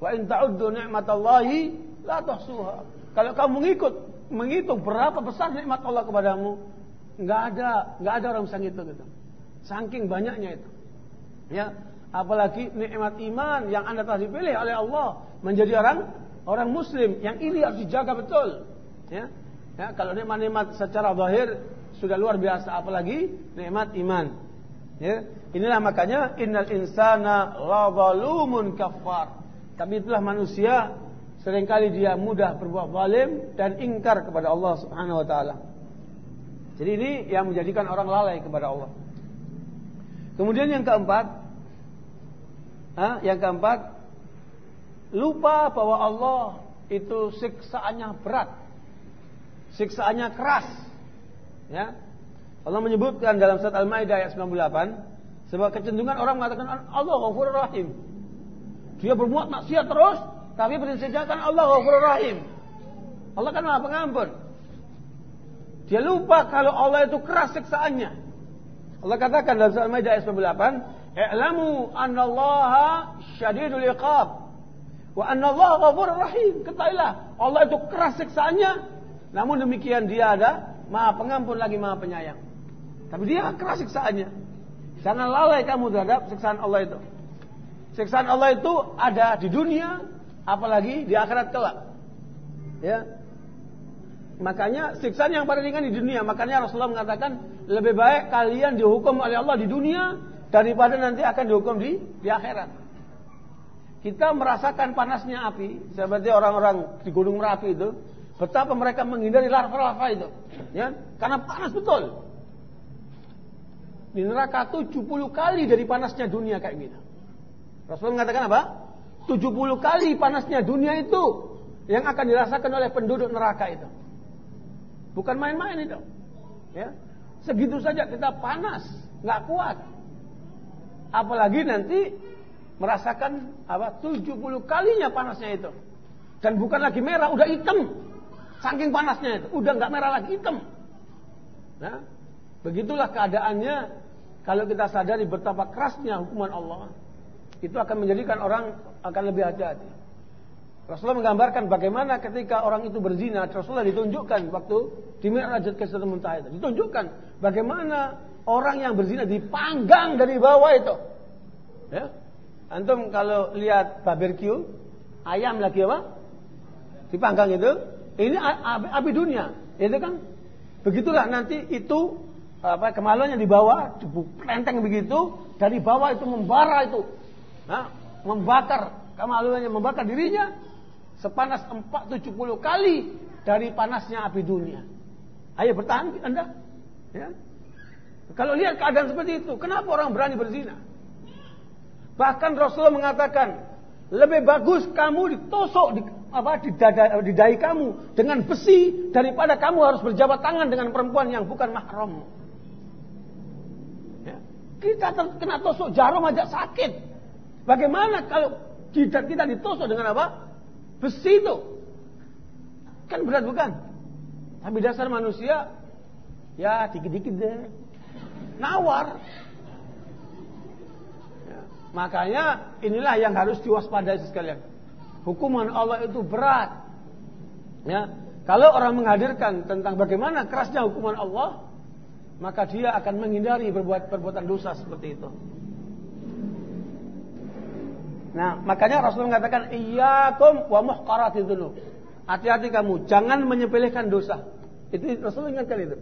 Wa in ta'uddu ni'matallahi la tuhsuha. Kalau kamu mengikut menghitung berapa besar nikmat Allah kepadamu, nggak ada nggak ada orang bisa ngitung gitu. Saking banyaknya itu. Ya, apalagi nikmat iman yang Anda telah dipilih oleh Allah menjadi orang orang muslim yang ini harus dijaga betul. Ya. Ya, kalau nikmat-nikmat secara zahir sudah luar biasa apalagi nikmat iman. Ya, inilah makanya innal insana lazalumun kafar. Tapi itulah manusia sering kali dia mudah berbuat zalim dan ingkar kepada Allah Subhanahu wa taala. Jadi ini yang menjadikan orang lalai kepada Allah. Kemudian yang keempat, ha, yang keempat lupa bahwa Allah itu siksaannya berat siksaannya keras. Ya. Allah menyebutkan dalam surat Al-Maidah ayat 98 sebab kecenderungan orang mengatakan Allah Ghafurur Rahim. Dia berbuat maksiat terus tapi prinsipnya Allah Ghafurur Rahim. Allah kan Maha Pengampun. Dia lupa kalau Allah itu keras siksaannya. Allah katakan dalam surah Al-Maidah ayat 98, "I'lamu annallaha syadidul iqab wa annallaha ghafurur rahim." Ketahuilah, Allah itu keras siksaannya, namun demikian dia ada Maha Pengampun lagi Maha Penyayang. Tapi dia keras siksaannya. Jangan lalai kamu terhadap siksaan Allah itu. Siksaan Allah itu ada di dunia, apalagi di akhirat kelak. Ya, Makanya siksaan yang paling ringan di dunia. Makanya Rasulullah mengatakan lebih baik kalian dihukum oleh Allah di dunia daripada nanti akan dihukum di di akhirat. Kita merasakan panasnya api seperti orang-orang di Gunung Merapi itu. Betapa mereka menghindari lava-lava itu. Ya, karena panas betul. Di neraka 70 kali dari panasnya dunia kayak gitu. Rasulullah mengatakan apa? 70 kali panasnya dunia itu yang akan dirasakan oleh penduduk neraka itu. Bukan main-main itu. Ya. Segitu saja kita panas, nggak kuat. Apalagi nanti merasakan apa 70 kalinya panasnya itu. Dan bukan lagi merah, udah hitam. Saking panasnya itu, udah nggak merah lagi hitam. Nah, begitulah keadaannya kalau kita sadari betapa kerasnya hukuman Allah. Itu akan menjadikan orang akan lebih hati-hati. Rasulullah menggambarkan bagaimana ketika orang itu berzina, Rasulullah ditunjukkan waktu di Mi'rajat ke Muntaha itu. Ditunjukkan bagaimana orang yang berzina dipanggang dari bawah itu. Ya. Antum kalau lihat barbecue, ayam lagi apa? Dipanggang itu. Ini api, dunia. Itu kan begitulah nanti itu apa kemaluannya di bawah, lenteng begitu, dari bawah itu membara itu. Nah, membakar kemaluannya, membakar dirinya, sepanas 470 kali dari panasnya api dunia. Ayo bertahan Anda. Ya. Kalau lihat keadaan seperti itu, kenapa orang berani berzina? Bahkan Rasulullah mengatakan, lebih bagus kamu ditusuk di, apa, di, dada, di dahi kamu dengan besi daripada kamu harus berjabat tangan dengan perempuan yang bukan mahram. Ya. Kita kena tusuk jarum aja sakit. Bagaimana kalau kita, kita ditusuk dengan apa? Besi itu. Kan berat bukan? Tapi dasar manusia, ya dikit-dikit deh. Nawar. Ya, makanya inilah yang harus diwaspadai sekalian. Hukuman Allah itu berat. Ya, kalau orang menghadirkan tentang bagaimana kerasnya hukuman Allah, maka dia akan menghindari berbuat perbuatan dosa seperti itu. Nah, makanya Rasulullah mengatakan iyyakum wa muhqaratidzunub. Hati-hati kamu, jangan menyepelekan dosa. Itu Rasulullah ingatkan itu.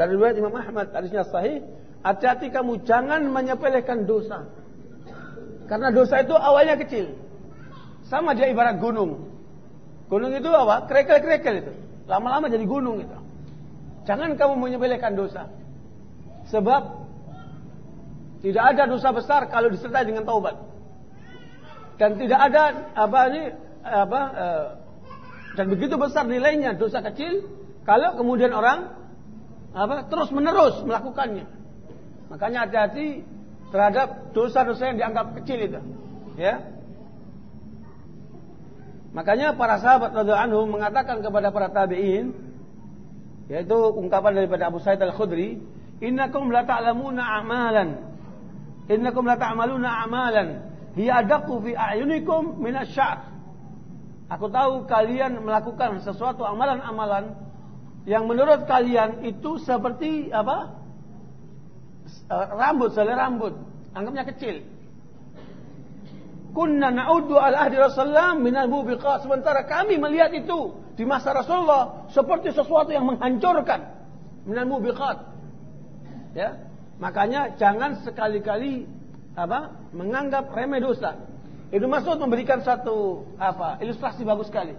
Dari riwayat Imam Ahmad hadisnya sahih, hati-hati kamu jangan menyepelekan dosa. Karena dosa itu awalnya kecil. Sama dia ibarat gunung. Gunung itu apa? Krekel-krekel itu. Lama-lama jadi gunung itu. Jangan kamu menyepelekan dosa. Sebab tidak ada dosa besar kalau disertai dengan taubat dan tidak ada apa ini apa uh, dan begitu besar nilainya dosa kecil kalau kemudian orang apa? Terus menerus melakukannya. Makanya hati-hati terhadap dosa-dosa yang dianggap kecil itu. Ya. Makanya para sahabat radhiyallahu anhu mengatakan kepada para tabi'in yaitu ungkapan daripada Abu Sa'id Al-Khudri innakum la ta'lamuna a'malan. Innakum la ta'maluna a'malan. Hiya adaqu fi a'yunikum minasya'r. Aku tahu kalian melakukan sesuatu amalan-amalan yang menurut kalian itu seperti apa? Eh, rambut, selai rambut. Anggapnya kecil. Kunna na'uddu al ahdi Rasulullah minal mubiqat. Sementara kami melihat itu di masa Rasulullah seperti sesuatu yang menghancurkan minal mubiqat. Ya. Makanya jangan sekali-kali apa menganggap remeh dosa. Itu maksud memberikan satu apa ilustrasi bagus sekali.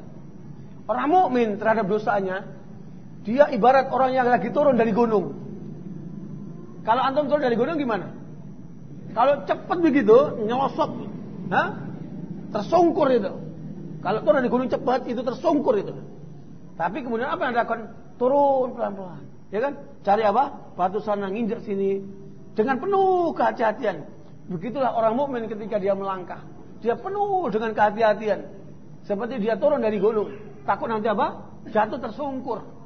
Orang mukmin terhadap dosanya, dia ibarat orang yang lagi turun dari gunung. Kalau antum turun dari gunung gimana? Kalau cepat begitu, nyosot, ha? tersungkur itu. Kalau turun dari gunung cepat, itu tersungkur itu. Tapi kemudian apa yang dilakukan? Turun pelan-pelan. Ya kan? Cari apa? Batu sana, nginjak sini. Dengan penuh kehati-hatian. Begitulah orang mukmin ketika dia melangkah. Dia penuh dengan kehati-hatian. Seperti dia turun dari gunung. Takut nanti apa? Jatuh tersungkur.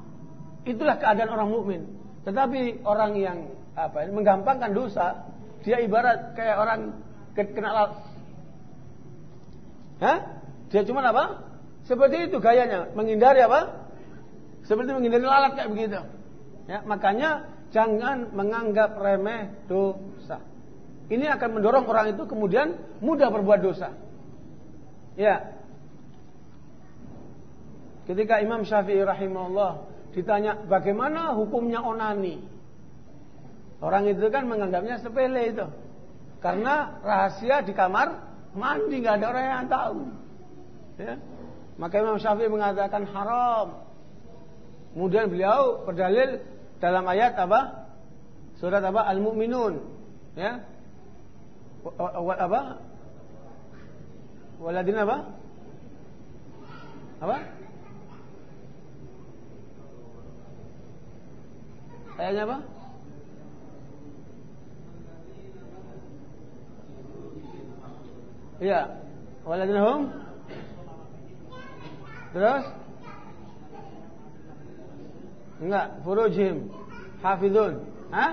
Itulah keadaan orang mukmin. Tetapi orang yang apa menggampangkan dosa, dia ibarat kayak orang kena lalat. Hah? Dia cuma apa? Seperti itu gayanya, menghindari apa? Seperti menghindari lalat kayak begitu. Ya, makanya jangan menganggap remeh dosa. Ini akan mendorong orang itu kemudian mudah berbuat dosa. Ya. Ketika Imam Syafi'i rahimahullah ditanya bagaimana hukumnya onani. Orang itu kan menganggapnya sepele itu. Karena rahasia di kamar mandi nggak ada orang yang tahu. Ya. Maka Imam Syafi'i mengatakan haram. Kemudian beliau berdalil dalam ayat apa? Surat apa? Al-Mu'minun. Ya. Apa? Waladin apa? Apa? Ayatnya apa? Iya. Waladina hum Terus? Enggak, furujihim hafizun. Ha?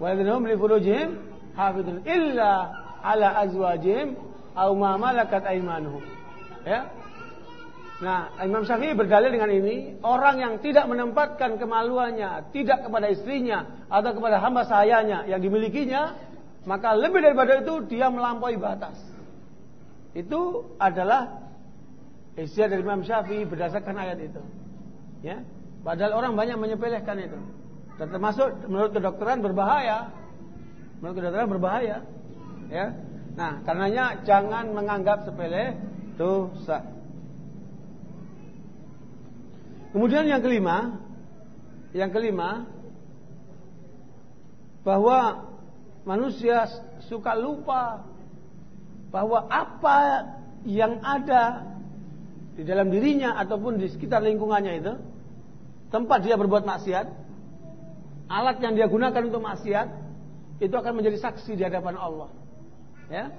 Waladina hum li furujihim hafizun illa ala azwajihim au ma malakat aymanuhum. Ya? Nah, Imam Syafi'i berdalil dengan ini, orang yang tidak menempatkan kemaluannya tidak kepada istrinya atau kepada hamba sayanya yang dimilikinya, maka lebih daripada itu dia melampaui batas. Itu adalah isi dari Imam Syafi'i berdasarkan ayat itu. Ya. Padahal orang banyak menyepelekan itu. Termasuk menurut kedokteran berbahaya. Menurut kedokteran berbahaya. Ya. Nah, karenanya jangan menganggap sepele dosa. Kemudian yang kelima, yang kelima bahwa manusia suka lupa bahwa apa yang ada di dalam dirinya ataupun di sekitar lingkungannya itu tempat dia berbuat maksiat, alat yang dia gunakan untuk maksiat itu akan menjadi saksi di hadapan Allah. Ya.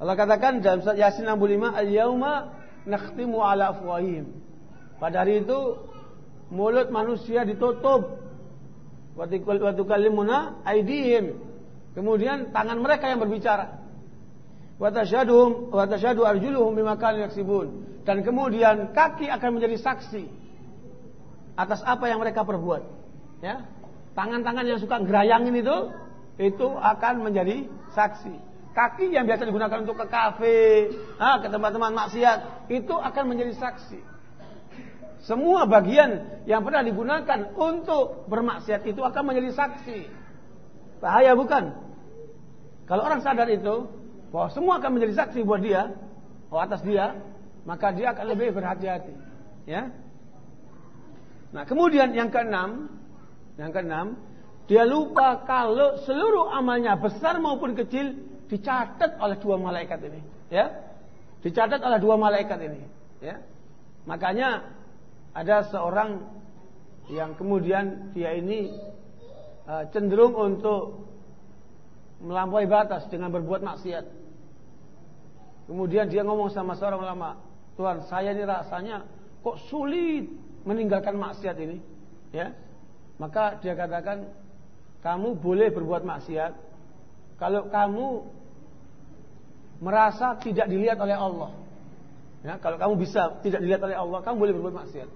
Allah katakan dalam surat Yasin 65, "Al-yauma nakhtimu ala afwahihim." Pada hari itu mulut manusia ditutup. Waktu kalimuna aidihim. Kemudian tangan mereka yang berbicara. Watasyaduhum watasyadu arjuluhum bima kanu yaksibun. Dan kemudian kaki akan menjadi saksi atas apa yang mereka perbuat. Ya. Tangan-tangan yang suka gerayangin itu itu akan menjadi saksi. Kaki yang biasa digunakan untuk ke kafe, ah, ke tempat-tempat maksiat, itu akan menjadi saksi. Semua bagian yang pernah digunakan untuk bermaksiat itu akan menjadi saksi. Bahaya bukan? Kalau orang sadar itu, bahwa semua akan menjadi saksi buat dia, oh atas dia, maka dia akan lebih berhati-hati. Ya. Nah, kemudian yang keenam, yang keenam, dia lupa kalau seluruh amalnya besar maupun kecil dicatat oleh dua malaikat ini, ya. Dicatat oleh dua malaikat ini, ya. Makanya ada seorang yang kemudian dia ini uh, cenderung untuk melampaui batas dengan berbuat maksiat. Kemudian dia ngomong sama seorang ulama, Tuhan saya ini rasanya kok sulit meninggalkan maksiat ini, ya. Maka dia katakan, kamu boleh berbuat maksiat kalau kamu merasa tidak dilihat oleh Allah. Ya, kalau kamu bisa tidak dilihat oleh Allah, kamu boleh berbuat maksiat.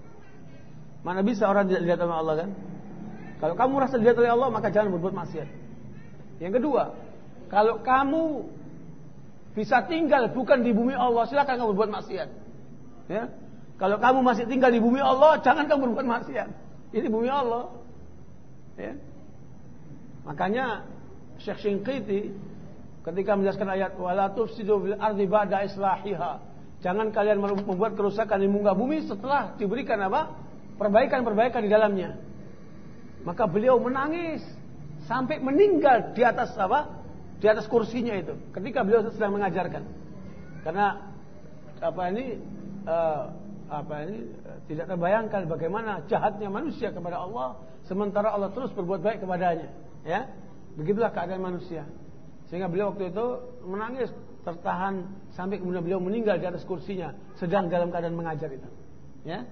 Mana bisa orang tidak dilihat oleh Allah kan? Kalau kamu merasa dilihat oleh Allah, maka jangan berbuat maksiat. Yang kedua, kalau kamu bisa tinggal bukan di bumi Allah, silakan kamu berbuat maksiat. Ya. Kalau kamu masih tinggal di bumi Allah, jangan kamu berbuat maksiat. Ini bumi Allah. Ya. Makanya Syekh Shinqiti ketika menjelaskan ayat wala tufsidu fil ardi ba'da islahiha Jangan kalian membuat kerusakan di muka bumi setelah diberikan apa? Perbaikan-perbaikan di dalamnya. Maka beliau menangis sampai meninggal di atas apa? Di atas kursinya itu. Ketika beliau sedang mengajarkan. Karena apa ini uh, apa ini tidak terbayangkan bagaimana jahatnya manusia kepada Allah sementara Allah terus berbuat baik kepadanya, ya. Begitulah keadaan manusia. Sehingga beliau waktu itu menangis tertahan sampai kemudian beliau meninggal di atas kursinya sedang dalam keadaan mengajar itu. Ya.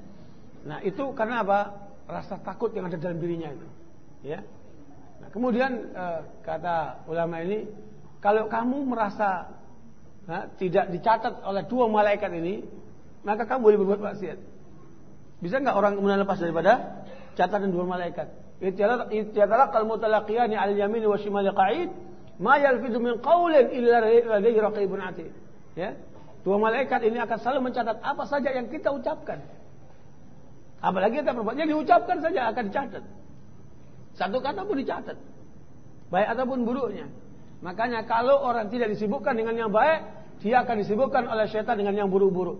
Nah, itu karena apa? rasa takut yang ada dalam dirinya itu. Ya. Nah, kemudian eh, kata ulama ini, kalau kamu merasa nah, tidak dicatat oleh dua malaikat ini, maka kamu boleh berbuat maksiat. Bisa nggak orang kemudian lepas daripada catatan dua malaikat? Ittiyatala mutalaqiyani al yamin wa shimali qa'id ma yalfidu min qawlin illa ladayhi raqibun atid. Ya. Dua malaikat ini akan selalu mencatat apa saja yang kita ucapkan. Apalagi kita berbuatnya diucapkan saja akan dicatat. Satu kata pun dicatat. Baik ataupun buruknya. Makanya kalau orang tidak disibukkan dengan yang baik, dia akan disibukkan oleh syaitan dengan yang buruk-buruk.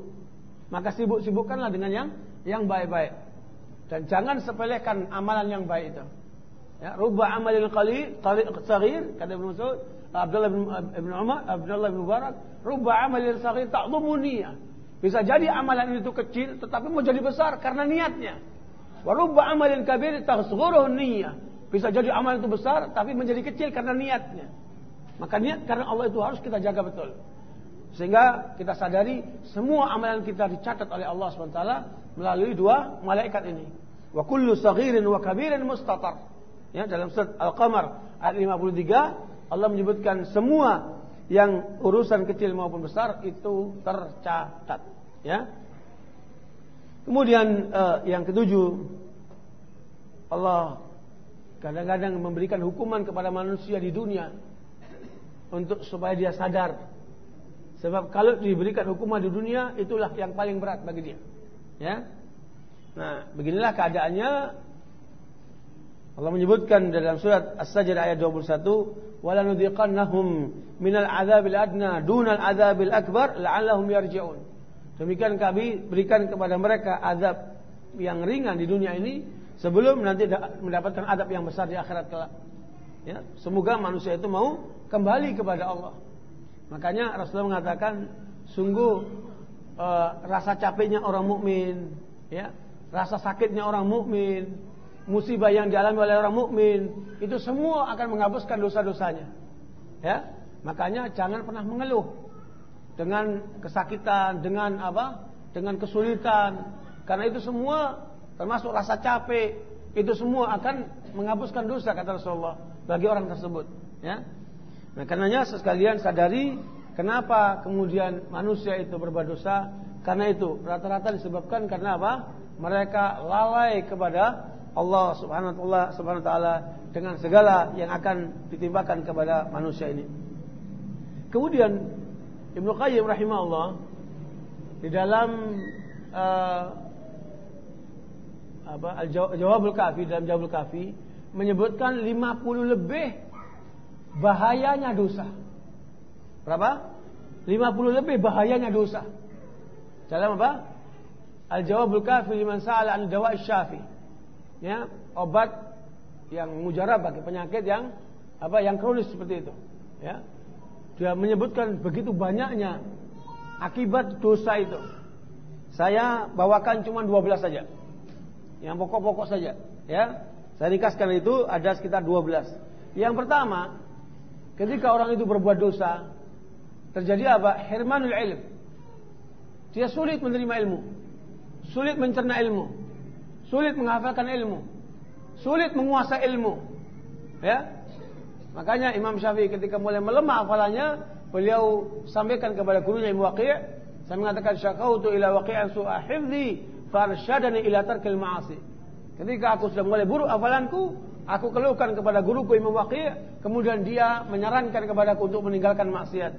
Maka sibuk-sibukkanlah dengan yang yang baik-baik. Dan jangan sepelekan amalan yang baik itu. Ya, rubba amalil qali saghir kata Ibnu Mas'ud, Abdullah bin Ibn Umar, Abdullah bin Mubarak, rubba amalil saghir ta'dhumu niyyah. Bisa jadi amalan itu kecil tetapi mau jadi besar karena niatnya. Wa rubba amalin kabir tasghuruhu niyyah. Bisa jadi amalan itu besar tapi menjadi kecil karena niatnya. Maka niat karena Allah itu harus kita jaga betul. Sehingga kita sadari semua amalan kita dicatat oleh Allah SWT melalui dua malaikat ini. Wa kullu saghirin wa kabirin mustatar. Ya, dalam surat Al-Qamar ayat 53 Allah menyebutkan semua yang urusan kecil maupun besar itu tercatat. Ya. Kemudian uh, yang ketujuh Allah kadang-kadang memberikan hukuman kepada manusia di dunia untuk supaya dia sadar. Sebab kalau diberikan hukuman di dunia itulah yang paling berat bagi dia. Ya. Nah, beginilah keadaannya Allah menyebutkan dalam surat As-Sajdah ayat 21, "Wala nudhiqannahum minal adzabil adna dunal adzabil akbar la'allahum yarji'un." Demikian kami berikan kepada mereka azab yang ringan di dunia ini sebelum nanti mendapatkan adab yang besar di akhirat kelak. Ya, semoga manusia itu mau kembali kepada Allah. Makanya Rasulullah mengatakan sungguh uh, rasa capeknya orang mukmin, ya, rasa sakitnya orang mukmin, musibah yang dialami oleh orang mukmin itu semua akan menghapuskan dosa-dosanya. Ya, makanya jangan pernah mengeluh dengan kesakitan, dengan apa? Dengan kesulitan. Karena itu semua termasuk rasa capek, itu semua akan menghapuskan dosa kata Rasulullah bagi orang tersebut, ya. Nah, karenanya sekalian sadari kenapa kemudian manusia itu berbuat dosa? Karena itu rata-rata disebabkan karena apa? Mereka lalai kepada Allah Subhanahu wa taala dengan segala yang akan ditimpakan kepada manusia ini. Kemudian Ibnu Qayyim rahimahullah di dalam uh, apa Al-Jawabul Kafi dalam Jawabul Kafi menyebutkan 50 lebih bahayanya dosa. Berapa? 50 lebih bahayanya dosa. Dalam apa? Al-Jawabul Kafi liman sa'ala an dawa syafi ya obat yang mujarab bagi penyakit yang apa yang kronis seperti itu. Ya. Dia menyebutkan begitu banyaknya akibat dosa itu. Saya bawakan cuma 12 saja. Yang pokok-pokok saja. Ya. Saya ringkaskan itu ada sekitar 12 yang pertama ketika orang itu berbuat dosa terjadi apa? Hirmanul ilm. Dia sulit menerima ilmu. Sulit mencerna ilmu sulit menghafalkan ilmu, sulit menguasai ilmu. Ya. Makanya Imam Syafi'i ketika mulai melemah hafalannya, beliau sampaikan kepada gurunya Imam Waqi', saya mengatakan syakautu ila waqi'an su'a hifdhi farsyadani ila tarkil ma'asi. Ketika aku sudah mulai buruk hafalanku, aku keluhkan kepada guruku Imam Waqi', kemudian dia menyarankan kepadaku untuk meninggalkan maksiat.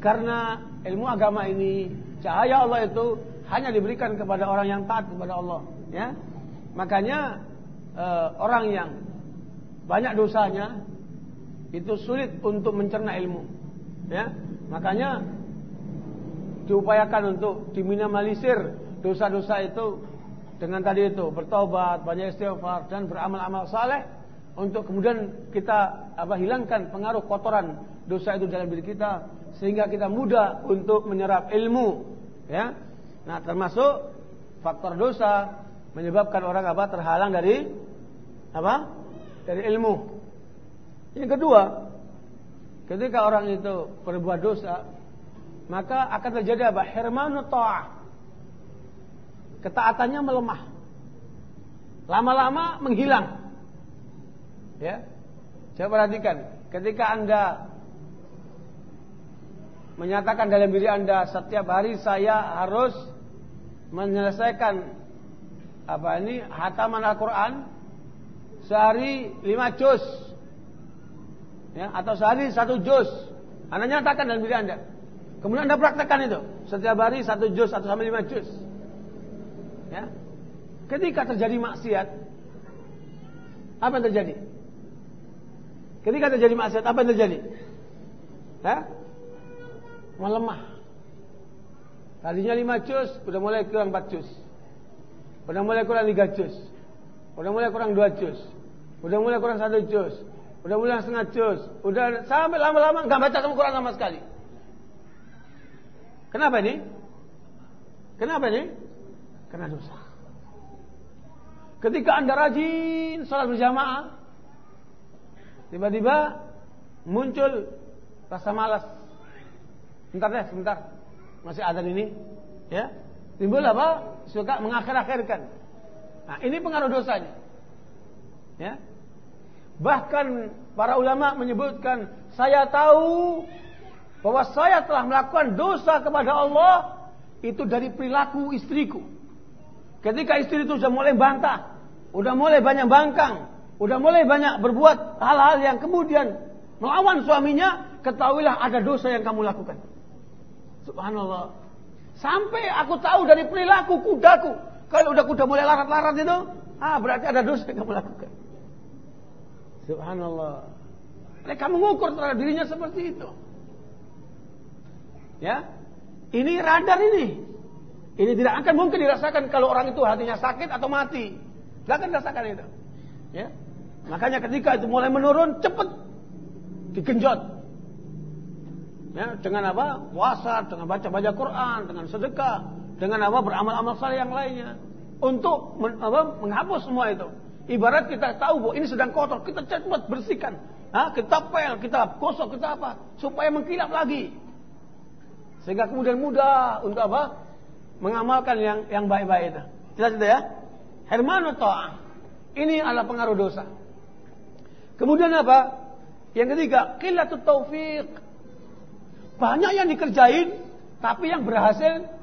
Karena ilmu agama ini, cahaya Allah itu hanya diberikan kepada orang yang taat kepada Allah, ya. Makanya e, orang yang banyak dosanya itu sulit untuk mencerna ilmu. Ya, makanya diupayakan untuk diminimalisir dosa-dosa itu dengan tadi itu bertobat, banyak istighfar dan beramal-amal saleh untuk kemudian kita apa hilangkan pengaruh kotoran dosa itu dalam diri kita sehingga kita mudah untuk menyerap ilmu ya. Nah, termasuk faktor dosa menyebabkan orang apa? Terhalang dari apa? Dari ilmu. Yang kedua ketika orang itu berbuat dosa maka akan terjadi apa? Hirmanu ta'ah. Ketaatannya melemah. Lama-lama menghilang. Ya. Coba perhatikan, ketika Anda menyatakan dalam diri Anda setiap hari saya harus menyelesaikan apa ini? Hataman Al-Qur'an. Sehari lima juz. Ya atau sehari satu juz. Anda nyatakan dalam diri anda. Kemudian anda praktekkan itu. Setiap hari satu juz atau sampai lima juz. Ya. Ketika terjadi maksiat apa yang terjadi? Ketika terjadi maksiat apa yang terjadi? Ya melemah. Tadinya lima juz sudah mulai kurang empat juz sudah mulai kurang tiga juz Udah mulai kurang dua juz. Udah mulai kurang satu juz. Udah mulai setengah juz. Udah sampai lama-lama nggak baca sama Quran sama sekali. Kenapa ini? Kenapa ini? Karena dosa. Ketika anda rajin sholat berjamaah, tiba-tiba muncul rasa malas. Sebentar deh, sebentar. Masih ada ini, ya. Timbul apa? Suka mengakhir-akhirkan. Nah, ini pengaruh dosanya. Ya. Bahkan para ulama menyebutkan, saya tahu bahwa saya telah melakukan dosa kepada Allah itu dari perilaku istriku. Ketika istri itu sudah mulai bantah, udah mulai banyak bangkang, udah mulai banyak berbuat hal-hal yang kemudian melawan suaminya, ketahuilah ada dosa yang kamu lakukan. Subhanallah. Sampai aku tahu dari perilaku kudaku, kalau udah kuda mulai larat-larat itu, ah berarti ada dosa yang kamu lakukan. Subhanallah. Mereka mengukur terhadap dirinya seperti itu. Ya, ini radar ini. Ini tidak akan mungkin dirasakan kalau orang itu hatinya sakit atau mati. Tidak akan dirasakan itu. Ya, makanya ketika itu mulai menurun, cepat digenjot. Ya, dengan apa? Puasa, dengan baca-baca Quran, dengan sedekah, dengan apa beramal-amal saleh yang lainnya untuk men, apa, menghapus semua itu. Ibarat kita tahu bahwa ini sedang kotor, kita cepat bersihkan. Hah? Kita pel, kita gosok, kita apa? Supaya mengkilap lagi. Sehingga kemudian mudah untuk apa? Mengamalkan yang yang baik-baik itu. Jelas itu ya? Hermanu ta'ah. Ini adalah pengaruh dosa. Kemudian apa? Yang ketiga, qilatut taufik. Banyak yang dikerjain, tapi yang berhasil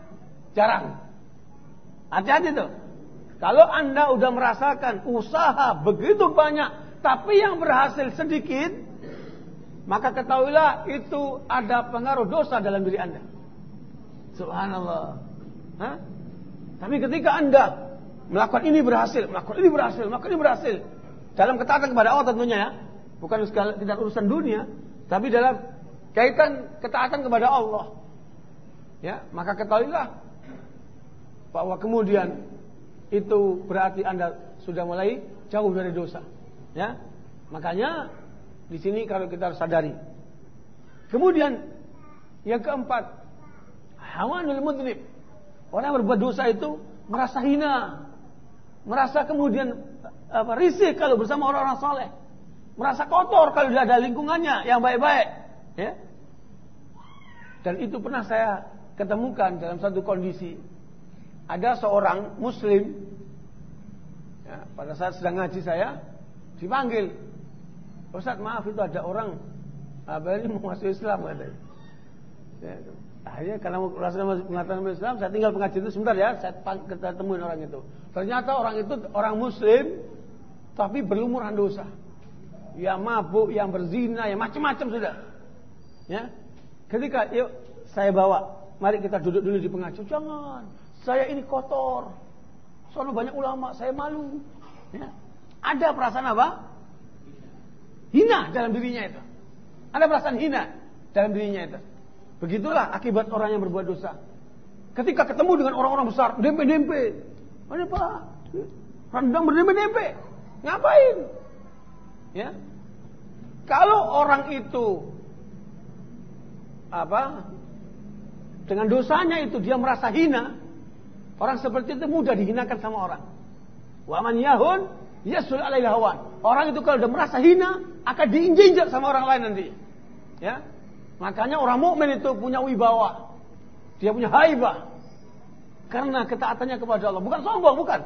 Jarang. Hati-hati tuh. Kalau anda udah merasakan usaha begitu banyak, tapi yang berhasil sedikit, maka ketahuilah itu ada pengaruh dosa dalam diri anda. Subhanallah. Hah? Tapi ketika anda melakukan ini berhasil, melakukan ini berhasil, melakukan ini berhasil, dalam ketaatan kepada Allah tentunya ya, bukan tidak urusan dunia, tapi dalam kaitan ketaatan kepada Allah. Ya, maka ketahuilah bahwa kemudian itu berarti Anda sudah mulai jauh dari dosa. Ya. Makanya di sini kalau kita harus sadari. Kemudian yang keempat, hawanul mudnib. Orang yang berbuat dosa itu merasa hina, merasa kemudian apa risih kalau bersama orang-orang saleh, merasa kotor kalau tidak ada lingkungannya yang baik-baik, ya. Dan itu pernah saya ketemukan dalam satu kondisi. Ada seorang muslim ya, pada saat sedang ngaji saya dipanggil Ustaz maaf itu ada orang apa ini mau masuk Islam katanya. Ya, akhirnya karena mengatakan masuk Islam saya tinggal pengajian itu sebentar ya saya ketemuin orang itu. Ternyata orang itu orang muslim tapi berlumuran dosa. Ya mabuk yang berzina yang macam-macam sudah. Ya ketika yuk saya bawa mari kita duduk dulu di pengajian jangan saya ini kotor. Soalnya banyak ulama, saya malu. Ya. Ada perasaan apa? Hina dalam dirinya itu. Ada perasaan hina dalam dirinya itu. Begitulah akibat orang yang berbuat dosa. Ketika ketemu dengan orang-orang besar, dempe-dempe. Ada pak? Rendang berdempe-dempe. Ngapain? Ya. Kalau orang itu apa? Dengan dosanya itu dia merasa hina, Orang seperti itu mudah dihinakan sama orang. Wa man yahun yasul alaihi hawan. Orang itu kalau udah merasa hina akan diinjak sama orang lain nanti. Ya. Makanya orang mukmin itu punya wibawa. Dia punya haibah. Karena ketaatannya kepada Allah. Bukan sombong, bukan.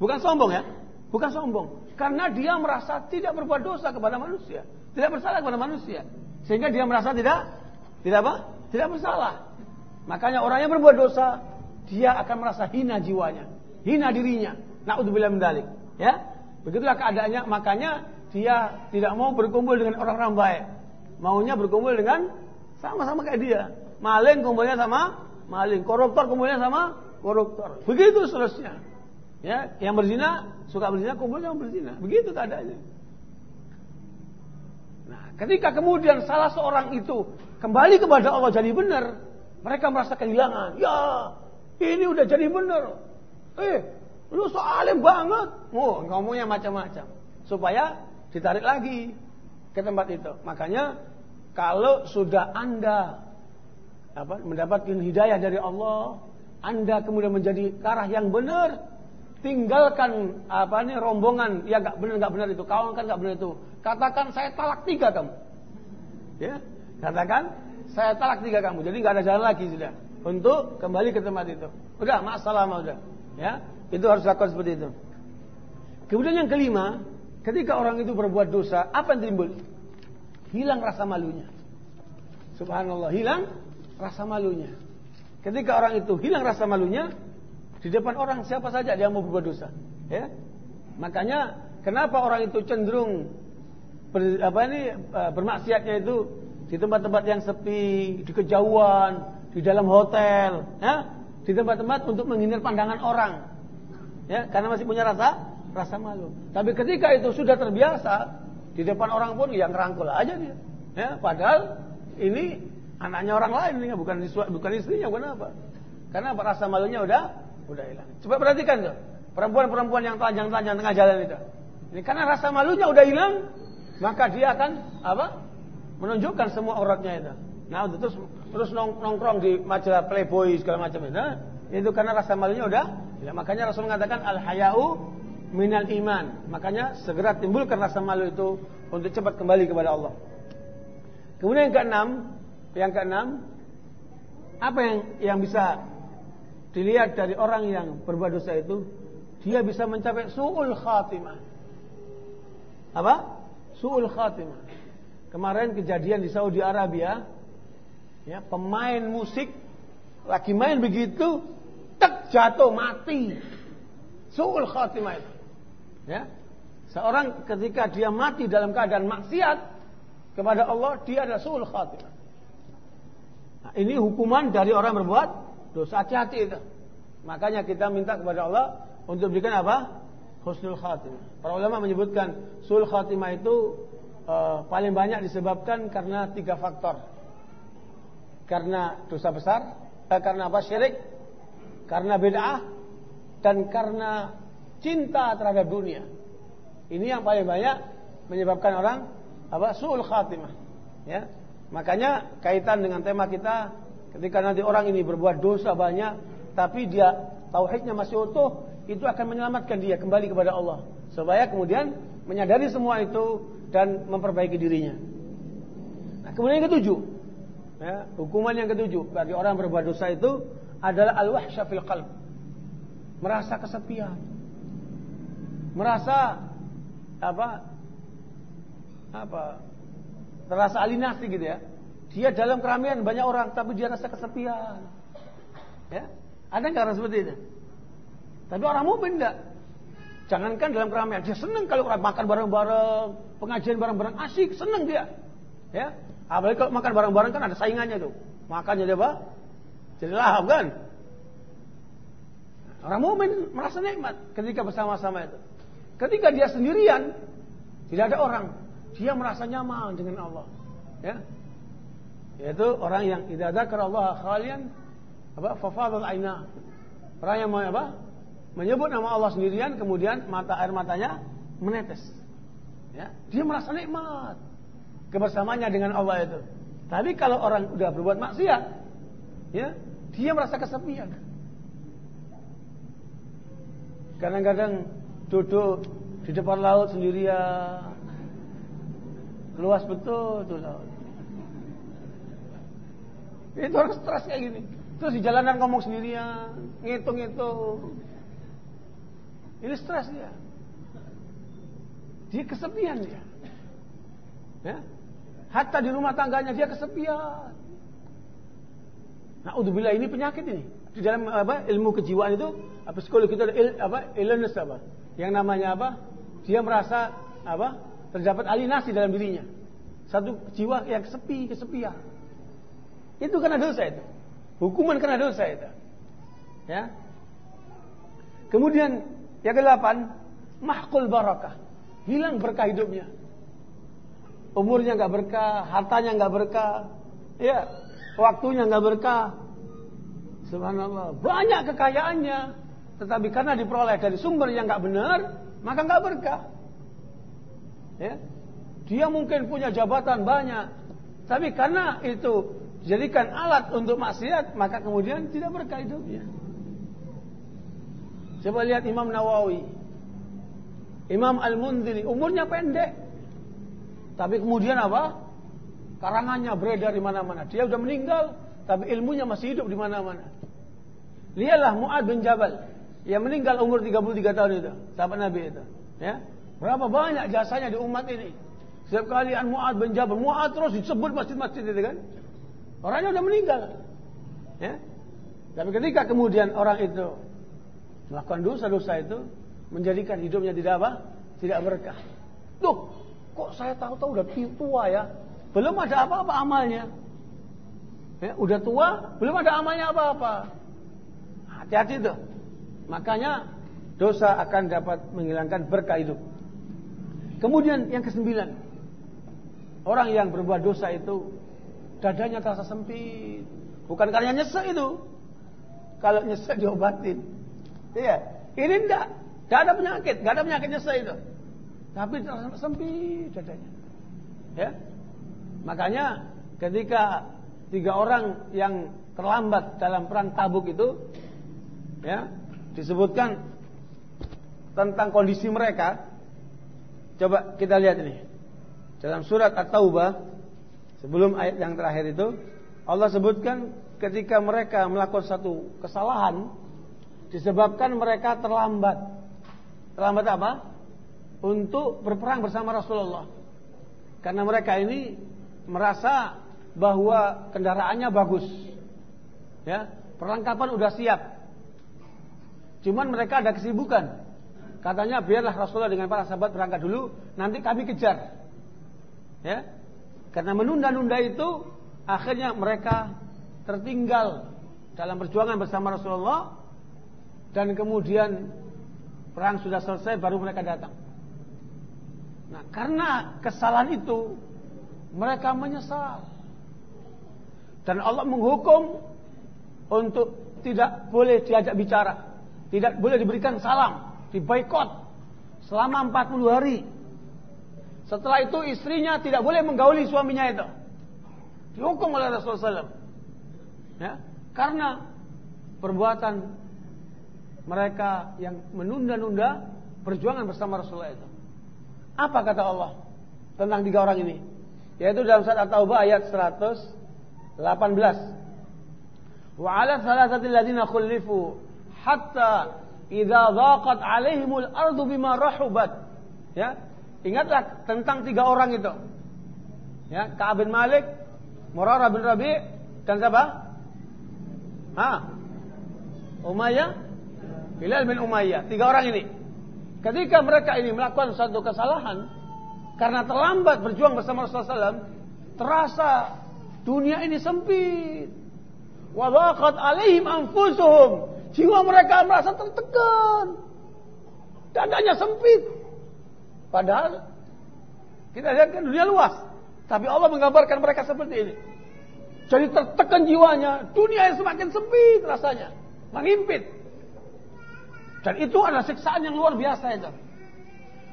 Bukan sombong ya. Bukan sombong. Karena dia merasa tidak berbuat dosa kepada manusia. Tidak bersalah kepada manusia. Sehingga dia merasa tidak tidak apa? Tidak bersalah. Makanya orang yang berbuat dosa, dia akan merasa hina jiwanya, hina dirinya. Naudzubillah min dzalik. Ya. Begitulah keadaannya, makanya dia tidak mau berkumpul dengan orang-orang baik. Maunya berkumpul dengan sama-sama kayak dia. Maling kumpulnya sama maling, koruptor kumpulnya sama koruptor. Begitu seterusnya. Ya, yang berzina suka berzina kumpulnya sama berzina. Begitu keadaannya. Nah, ketika kemudian salah seorang itu kembali kepada Allah jadi benar, mereka merasa kehilangan. Ya, ini udah jadi benar. Eh, lu so alim banget. Oh, ngomongnya macam-macam. Supaya ditarik lagi ke tempat itu. Makanya kalau sudah Anda apa, mendapatkan hidayah dari Allah, Anda kemudian menjadi arah yang benar, tinggalkan apa nih rombongan ya gak benar gak benar itu kawan kan gak benar itu katakan saya talak tiga kamu ya katakan saya talak tiga kamu jadi nggak ada jalan lagi sudah untuk kembali ke tempat itu. Udah masalah udah ya. Itu harus lakukan seperti itu. Kemudian yang kelima ketika orang itu berbuat dosa apa yang timbul? Hilang rasa malunya. Subhanallah hilang rasa malunya. Ketika orang itu hilang rasa malunya di depan orang siapa saja dia mau berbuat dosa. Ya. Makanya kenapa orang itu cenderung ber, apa ini e, bermaksiatnya itu di tempat-tempat yang sepi, di kejauhan, di dalam hotel, ya, di tempat-tempat untuk menghindar pandangan orang. Ya, karena masih punya rasa rasa malu. Tapi ketika itu sudah terbiasa, di depan orang pun yang rangkul aja dia. Ya, padahal ini anaknya orang lain ini bukan bukan istrinya, bukan apa. Karena rasa malunya udah Udah hilang. Coba perhatikan tuh. Perempuan-perempuan yang telanjang-telanjang tengah jalan itu. Ini karena rasa malunya udah hilang, maka dia akan apa? Menunjukkan semua auratnya itu. Nah, terus terus nong, nongkrong di majalah Playboy segala macam itu. Nah, itu karena rasa malunya udah hilang. Makanya Rasul mengatakan al hayau minal iman. Makanya segera timbulkan rasa malu itu untuk cepat kembali kepada Allah. Kemudian yang keenam, yang keenam, apa yang yang bisa dilihat dari orang yang berbuat dosa itu dia bisa mencapai suul khatimah. Apa? Suul khatimah. Kemarin kejadian di Saudi Arabia, ya pemain musik lagi main begitu, tek jatuh mati. Suul khatimah itu. Ya. Seorang ketika dia mati dalam keadaan maksiat kepada Allah, dia adalah suul khatimah. Nah, ini hukuman dari orang berbuat Dosa hati-hati itu. Makanya kita minta kepada Allah untuk berikan apa? Husnul khatimah. Para ulama menyebutkan sul khatimah itu uh, paling banyak disebabkan karena tiga faktor. Karena dosa besar, eh, karena apa? Syirik, karena bid'ah, dan karena cinta terhadap dunia. Ini yang paling banyak menyebabkan orang apa? Sul khatimah. Ya. Makanya kaitan dengan tema kita Ketika nanti orang ini berbuat dosa banyak, tapi dia tauhidnya masih utuh, itu akan menyelamatkan dia kembali kepada Allah. Supaya kemudian menyadari semua itu dan memperbaiki dirinya. Nah, kemudian yang ketujuh, ya, hukuman yang ketujuh bagi orang berbuat dosa itu adalah al-wahsya fil qalb. Merasa kesepian. Merasa apa? Apa? Terasa alinasi gitu ya. Dia dalam keramaian banyak orang, tapi dia rasa kesepian. Ya, ada nggak orang seperti itu? Tapi orang mukmin enggak. Jangankan dalam keramaian, dia senang kalau makan bareng-bareng, pengajian bareng-bareng, asik, senang dia. Ya, apalagi kalau makan bareng-bareng kan ada saingannya tuh. Makan jadi apa? Jadi lahap kan? Orang mukmin merasa nikmat ketika bersama-sama itu. Ketika dia sendirian, tidak ada orang, dia merasa nyaman dengan Allah. Ya, yaitu orang yang tidak ada Allah khalian apa fafadul aina. Orang yang mau apa? Menyebut nama Allah sendirian kemudian mata air matanya menetes. Ya, dia merasa nikmat kebersamaannya dengan Allah itu. Tapi kalau orang sudah berbuat maksiat, ya, dia merasa kesepian. Kadang-kadang duduk di depan laut sendirian. Luas betul tuh laut. Itu orang stres kayak gini. Terus di jalanan ngomong sendirian, ngitung-ngitung. Ini stres ya. Dia kesepian dia. Ya. Hatta di rumah tangganya dia kesepian. Nah, udzubillah ini penyakit ini. Di dalam apa ilmu kejiwaan itu apa psikologi itu ada il, apa illness apa? Yang namanya apa? Dia merasa apa? Terdapat alienasi dalam dirinya. Satu jiwa yang sepi, kesepian. Itu karena dosa itu. Hukuman karena dosa itu. Ya. Kemudian yang kedelapan, mahkul barakah. Hilang berkah hidupnya. Umurnya nggak berkah, hartanya nggak berkah, ya, waktunya nggak berkah. Subhanallah, banyak kekayaannya, tetapi karena diperoleh dari sumber yang nggak benar, maka nggak berkah. Ya, dia mungkin punya jabatan banyak, tapi karena itu dijadikan alat untuk maksiat, maka kemudian tidak berkah hidupnya. Coba lihat Imam Nawawi, Imam Al-Mundhiri, umurnya pendek, tapi kemudian apa? Karangannya beredar di mana-mana. Dia sudah meninggal, tapi ilmunya masih hidup di mana-mana. Lihatlah Mu'ad bin Jabal yang meninggal umur 33 tahun itu, sahabat Nabi itu. Ya. Berapa banyak jasanya di umat ini. Setiap kali Mu'ad bin Jabal, Mu'ad terus disebut masjid-masjid itu kan. Orangnya sudah meninggal. Ya. Tapi ketika kemudian orang itu melakukan dosa-dosa itu menjadikan hidupnya tidak apa? Tidak berkah. Tuh, Kok saya tahu-tahu udah tua ya? Belum ada apa-apa amalnya. Ya, udah tua, belum ada amalnya apa-apa. Hati-hati tuh. Makanya dosa akan dapat menghilangkan berkah hidup. Kemudian yang kesembilan, orang yang berbuat dosa itu dadanya terasa sempit. Bukan karena nyesek itu. Kalau nyesek diobatin. Iya. Ini enggak. Enggak ada penyakit. Enggak ada penyakit nyesek itu. Tapi sempit dadanya. Ya. Makanya ketika tiga orang yang terlambat dalam perang Tabuk itu ya, disebutkan tentang kondisi mereka. Coba kita lihat ini. Dalam surat At-Taubah sebelum ayat yang terakhir itu Allah sebutkan ketika mereka melakukan satu kesalahan disebabkan mereka terlambat. Terlambat apa? untuk berperang bersama Rasulullah. Karena mereka ini merasa bahwa kendaraannya bagus. Ya, perlengkapan udah siap. Cuman mereka ada kesibukan. Katanya biarlah Rasulullah dengan para sahabat berangkat dulu, nanti kami kejar. Ya. Karena menunda-nunda itu akhirnya mereka tertinggal dalam perjuangan bersama Rasulullah dan kemudian perang sudah selesai baru mereka datang. Nah, karena kesalahan itu mereka menyesal. Dan Allah menghukum untuk tidak boleh diajak bicara, tidak boleh diberikan salam, dibaikot selama 40 hari. Setelah itu istrinya tidak boleh menggauli suaminya itu. Dihukum oleh Rasulullah SAW. Ya, karena perbuatan mereka yang menunda-nunda perjuangan bersama Rasulullah itu. Apa kata Allah tentang tiga orang ini? Yaitu dalam surat At-Taubah ayat 118. Wa 'ala thalathati alladziina khulifu hatta idza dhaqat 'alaihimul ardu bima rahubat. Ya. Ingatlah tentang tiga orang itu. Ya, Ka'ab bin Malik, Murarah bin Rabi' dan siapa? Ha? Umayyah, Hilal bin Umayyah. Tiga orang ini. Ketika mereka ini melakukan satu kesalahan karena terlambat berjuang bersama Rasulullah SAW, terasa dunia ini sempit. Wadaqat alaihim anfusuhum. Jiwa mereka merasa tertekan. Dadanya sempit. Padahal kita lihat kan dunia luas. Tapi Allah menggambarkan mereka seperti ini. Jadi tertekan jiwanya. Dunia yang semakin sempit rasanya. Mengimpit. Dan itu adalah siksaan yang luar biasa itu.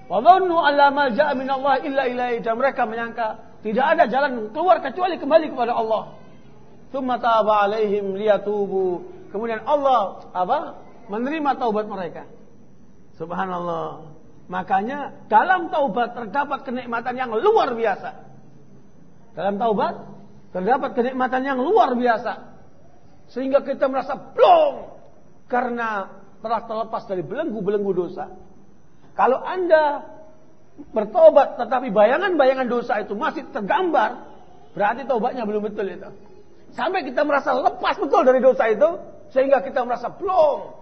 Wa dhannu alla malja'a min Allah illa ilaihi dan mereka menyangka tidak ada jalan keluar kecuali kembali kepada Allah. Tsumma taba alaihim liyatubu. Kemudian Allah apa? menerima taubat mereka. Subhanallah. Makanya dalam taubat terdapat kenikmatan yang luar biasa. Dalam taubat terdapat kenikmatan yang luar biasa. Sehingga kita merasa plong karena telah terlepas dari belenggu-belenggu dosa. Kalau Anda bertobat tetapi bayangan-bayangan dosa itu masih tergambar, berarti tobatnya belum betul itu. Sampai kita merasa lepas betul dari dosa itu, sehingga kita merasa plong.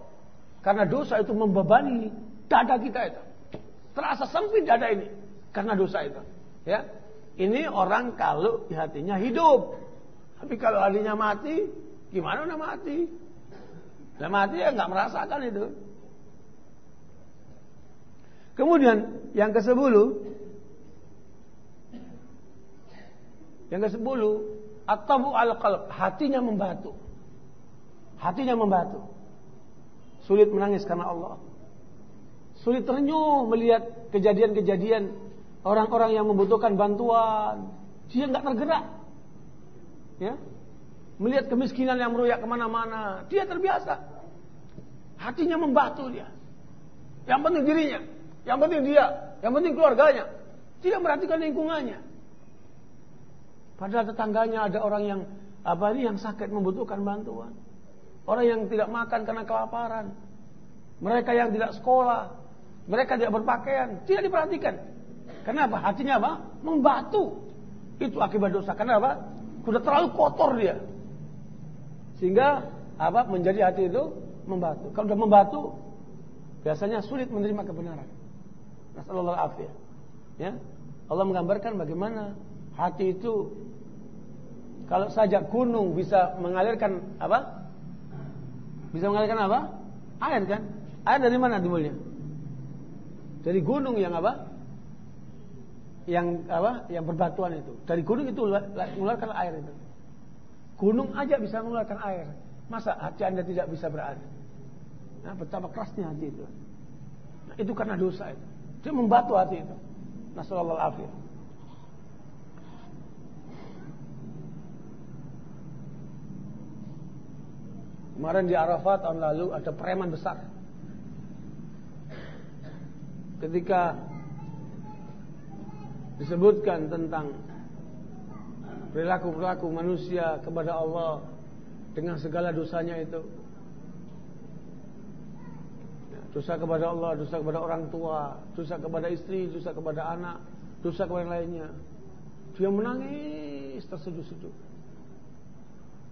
Karena dosa itu membebani dada kita itu. Terasa sempit dada ini karena dosa itu. Ya, ini orang kalau di hatinya hidup. Tapi kalau hatinya mati, gimana udah mati? Udah mati ya nggak merasakan itu. Kemudian yang ke sepuluh, yang ke sepuluh, atau al qalb hatinya membatu. Hatinya membatu. Sulit menangis karena Allah. Sulit terenyuh melihat kejadian-kejadian orang-orang yang membutuhkan bantuan. Dia nggak tergerak. Ya, melihat kemiskinan yang meroyak ke mana-mana, dia terbiasa. Hatinya membatu dia. Yang penting dirinya, yang penting dia, yang penting keluarganya. Tidak perhatikan lingkungannya. Padahal tetangganya ada orang yang apa ini yang sakit membutuhkan bantuan. Orang yang tidak makan karena kelaparan. Mereka yang tidak sekolah, mereka tidak berpakaian, tidak diperhatikan. Kenapa? Hatinya apa? Membatu. Itu akibat dosa. Kenapa? Sudah terlalu kotor dia. Sehingga apa? Menjadi hati itu membatu. Kalau sudah membatu, biasanya sulit menerima kebenaran. Nasallallahu alaihi Ya. Allah menggambarkan bagaimana hati itu kalau saja gunung bisa mengalirkan apa? Bisa mengalirkan apa? Air kan? Air dari mana dimulai? Dari gunung yang apa? Yang apa? Yang berbatuan itu. Dari gunung itu mengeluarkan air itu. Gunung aja bisa mengeluarkan air. Masa hati Anda tidak bisa berair? Nah, betapa kerasnya hati itu. Nah, itu karena dosa itu. Dia membatu hati itu. Nasallallahu alaihi Kemarin di Arafat tahun lalu ada preman besar ketika disebutkan tentang perilaku-perilaku manusia kepada Allah dengan segala dosanya itu dosa kepada Allah, dosa kepada orang tua, dosa kepada istri, dosa kepada anak, dosa kepada yang lainnya. Dia menangis terseduh-seduh.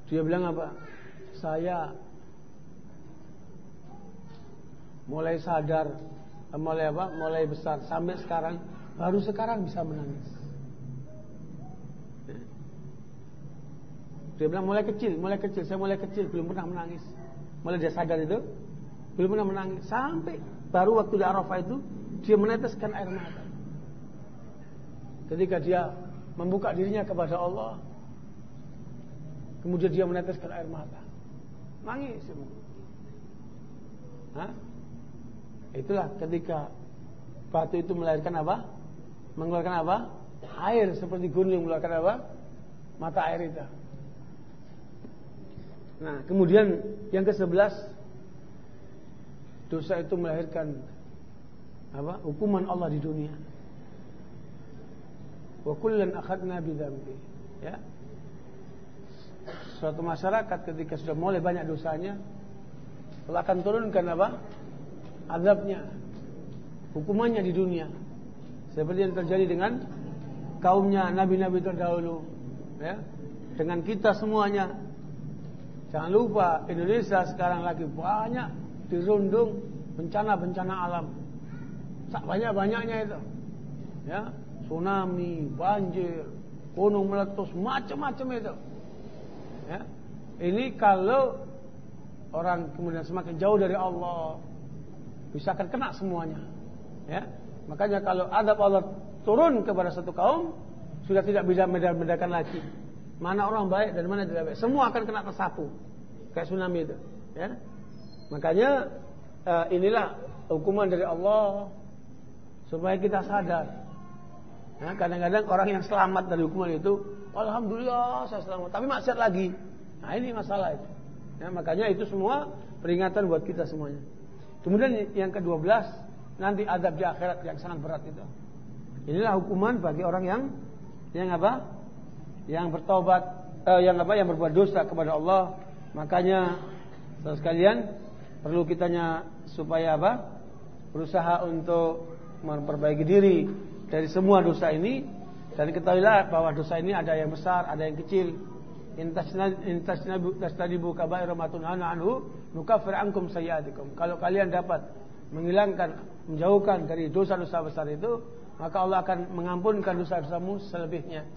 Dia bilang apa? Saya mulai sadar mulai apa? Mulai besar sampai sekarang baru sekarang bisa menangis. Dia bilang mulai kecil, mulai kecil, saya mulai kecil belum pernah menangis. Mulai dia sadar itu belum pernah menangis sampai baru waktu di Arafah itu dia meneteskan air mata. Ketika dia membuka dirinya kepada Allah, kemudian dia meneteskan air mata, nangis. Hah? Itulah ketika batu itu melahirkan apa? Mengeluarkan apa? Air seperti gunung mengeluarkan apa? Mata air itu. Nah, kemudian yang ke-11 dosa itu melahirkan apa? Hukuman Allah di dunia. Wa kullan akhadna bidzambi. Ya. Suatu masyarakat ketika sudah mulai banyak dosanya, Allah akan turunkan apa? azabnya, hukumannya di dunia. Seperti yang terjadi dengan kaumnya nabi-nabi terdahulu, ya. Dengan kita semuanya. Jangan lupa Indonesia sekarang lagi banyak dirundung bencana-bencana alam. Banyak-banyaknya itu. Ya, tsunami, banjir, gunung meletus, macam-macam itu. Ya. Ini kalau orang kemudian semakin jauh dari Allah, bisa akan kena semuanya. Ya. Makanya kalau adab Allah turun kepada satu kaum, sudah tidak bisa membedakan lagi mana orang baik dan mana tidak baik. Semua akan kena tersapu kayak tsunami itu. Ya. Makanya uh, inilah hukuman dari Allah supaya kita sadar. Ya, kadang-kadang orang yang selamat dari hukuman itu, alhamdulillah saya selamat, tapi maksiat lagi. Nah ini masalah itu. Ya, makanya itu semua peringatan buat kita semuanya. Kemudian yang ke-12 nanti adab di akhirat yang sangat berat itu. Inilah hukuman bagi orang yang yang apa? Yang bertobat eh, yang apa? Yang berbuat dosa kepada Allah. Makanya saudara sekalian perlu kitanya supaya apa? Berusaha untuk memperbaiki diri dari semua dosa ini dan ketahuilah bahwa dosa ini ada yang besar, ada yang kecil. Anhu sayyiatikum. Kalau kalian dapat menghilangkan, menjauhkan dari dosa-dosa besar itu, maka Allah akan mengampunkan dosa-dosamu selebihnya.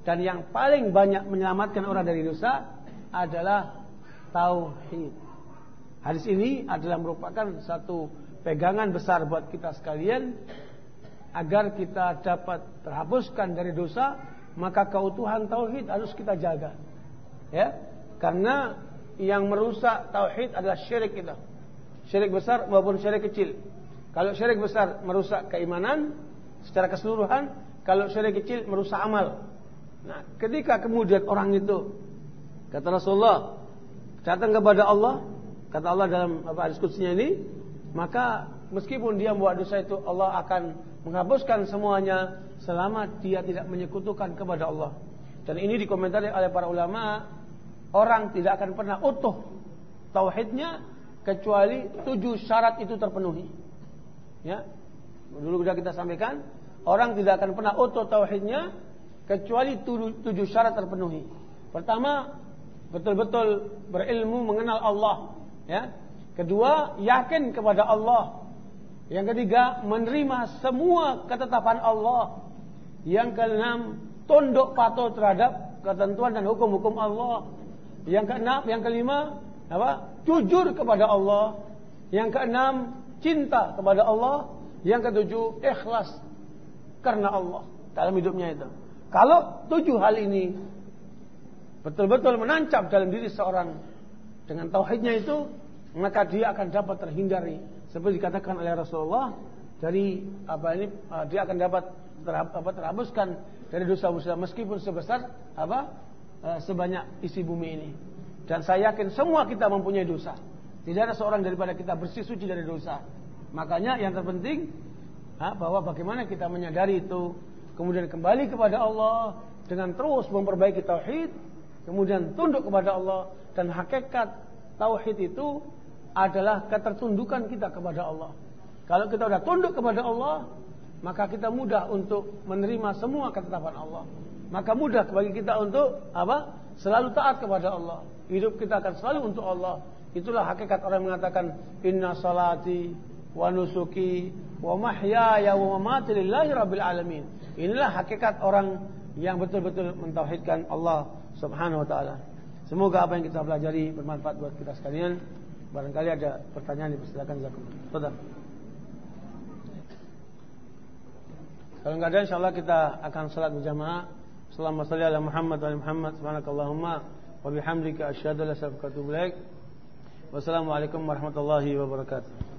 Dan yang paling banyak menyelamatkan orang dari dosa adalah tauhid. Hadis ini adalah merupakan satu pegangan besar buat kita sekalian agar kita dapat terhapuskan dari dosa, maka keutuhan tauhid harus kita jaga. Ya. Karena yang merusak tauhid adalah syirik kita. Syirik besar maupun syirik kecil. Kalau syirik besar merusak keimanan secara keseluruhan, kalau syirik kecil merusak amal. Nah, ketika kemudian orang itu kata Rasulullah datang kepada Allah, kata Allah dalam apa hadis ini, maka meskipun dia membuat dosa itu Allah akan menghapuskan semuanya selama dia tidak menyekutukan kepada Allah. Dan ini dikomentari oleh para ulama, orang tidak akan pernah utuh tauhidnya kecuali tujuh syarat itu terpenuhi. Ya, dulu sudah kita sampaikan, orang tidak akan pernah utuh tauhidnya kecuali tujuh, syarat terpenuhi. Pertama, betul-betul berilmu mengenal Allah. Ya, kedua, yakin kepada Allah. Yang ketiga, menerima semua ketetapan Allah. Yang keenam, tunduk patuh terhadap ketentuan dan hukum-hukum Allah. Yang keenam, yang kelima, apa? Jujur kepada Allah. Yang keenam, cinta kepada Allah. Yang ketujuh, ikhlas karena Allah dalam hidupnya itu. Kalau tujuh hal ini betul-betul menancap dalam diri seorang dengan tauhidnya itu, maka dia akan dapat terhindari seperti dikatakan oleh Rasulullah dari apa ini uh, dia akan dapat terhapuskan dari dosa-dosa meskipun sebesar apa uh, sebanyak isi bumi ini. Dan saya yakin semua kita mempunyai dosa. Tidak ada seorang daripada kita bersih suci dari dosa. Makanya yang terpenting bahwa bagaimana kita menyadari itu, kemudian kembali kepada Allah dengan terus memperbaiki tauhid, kemudian tunduk kepada Allah dan hakikat tauhid itu adalah ketertundukan kita kepada Allah. Kalau kita sudah tunduk kepada Allah, maka kita mudah untuk menerima semua ketetapan Allah. Maka mudah bagi kita untuk apa? Selalu taat kepada Allah. Hidup kita akan selalu untuk Allah. Itulah hakikat orang yang mengatakan inna salati wa nusuki wa mahyaya wa mamati lillahi rabbil alamin. Inilah hakikat orang yang betul-betul mentauhidkan Allah Subhanahu wa taala. Semoga apa yang kita pelajari bermanfaat buat kita sekalian. Barangkali ada pertanyaan dipersilakan Zakum. Sudah. Kalau enggak ada insyaallah kita akan salat berjamaah. Ala Muhammad wa Muhammad subhanakallahumma wa bihamdika asyhadu an la ilaha illa anta astaghfiruka wa atubu ilaik. Wassalamualaikum warahmatullahi wabarakatuh.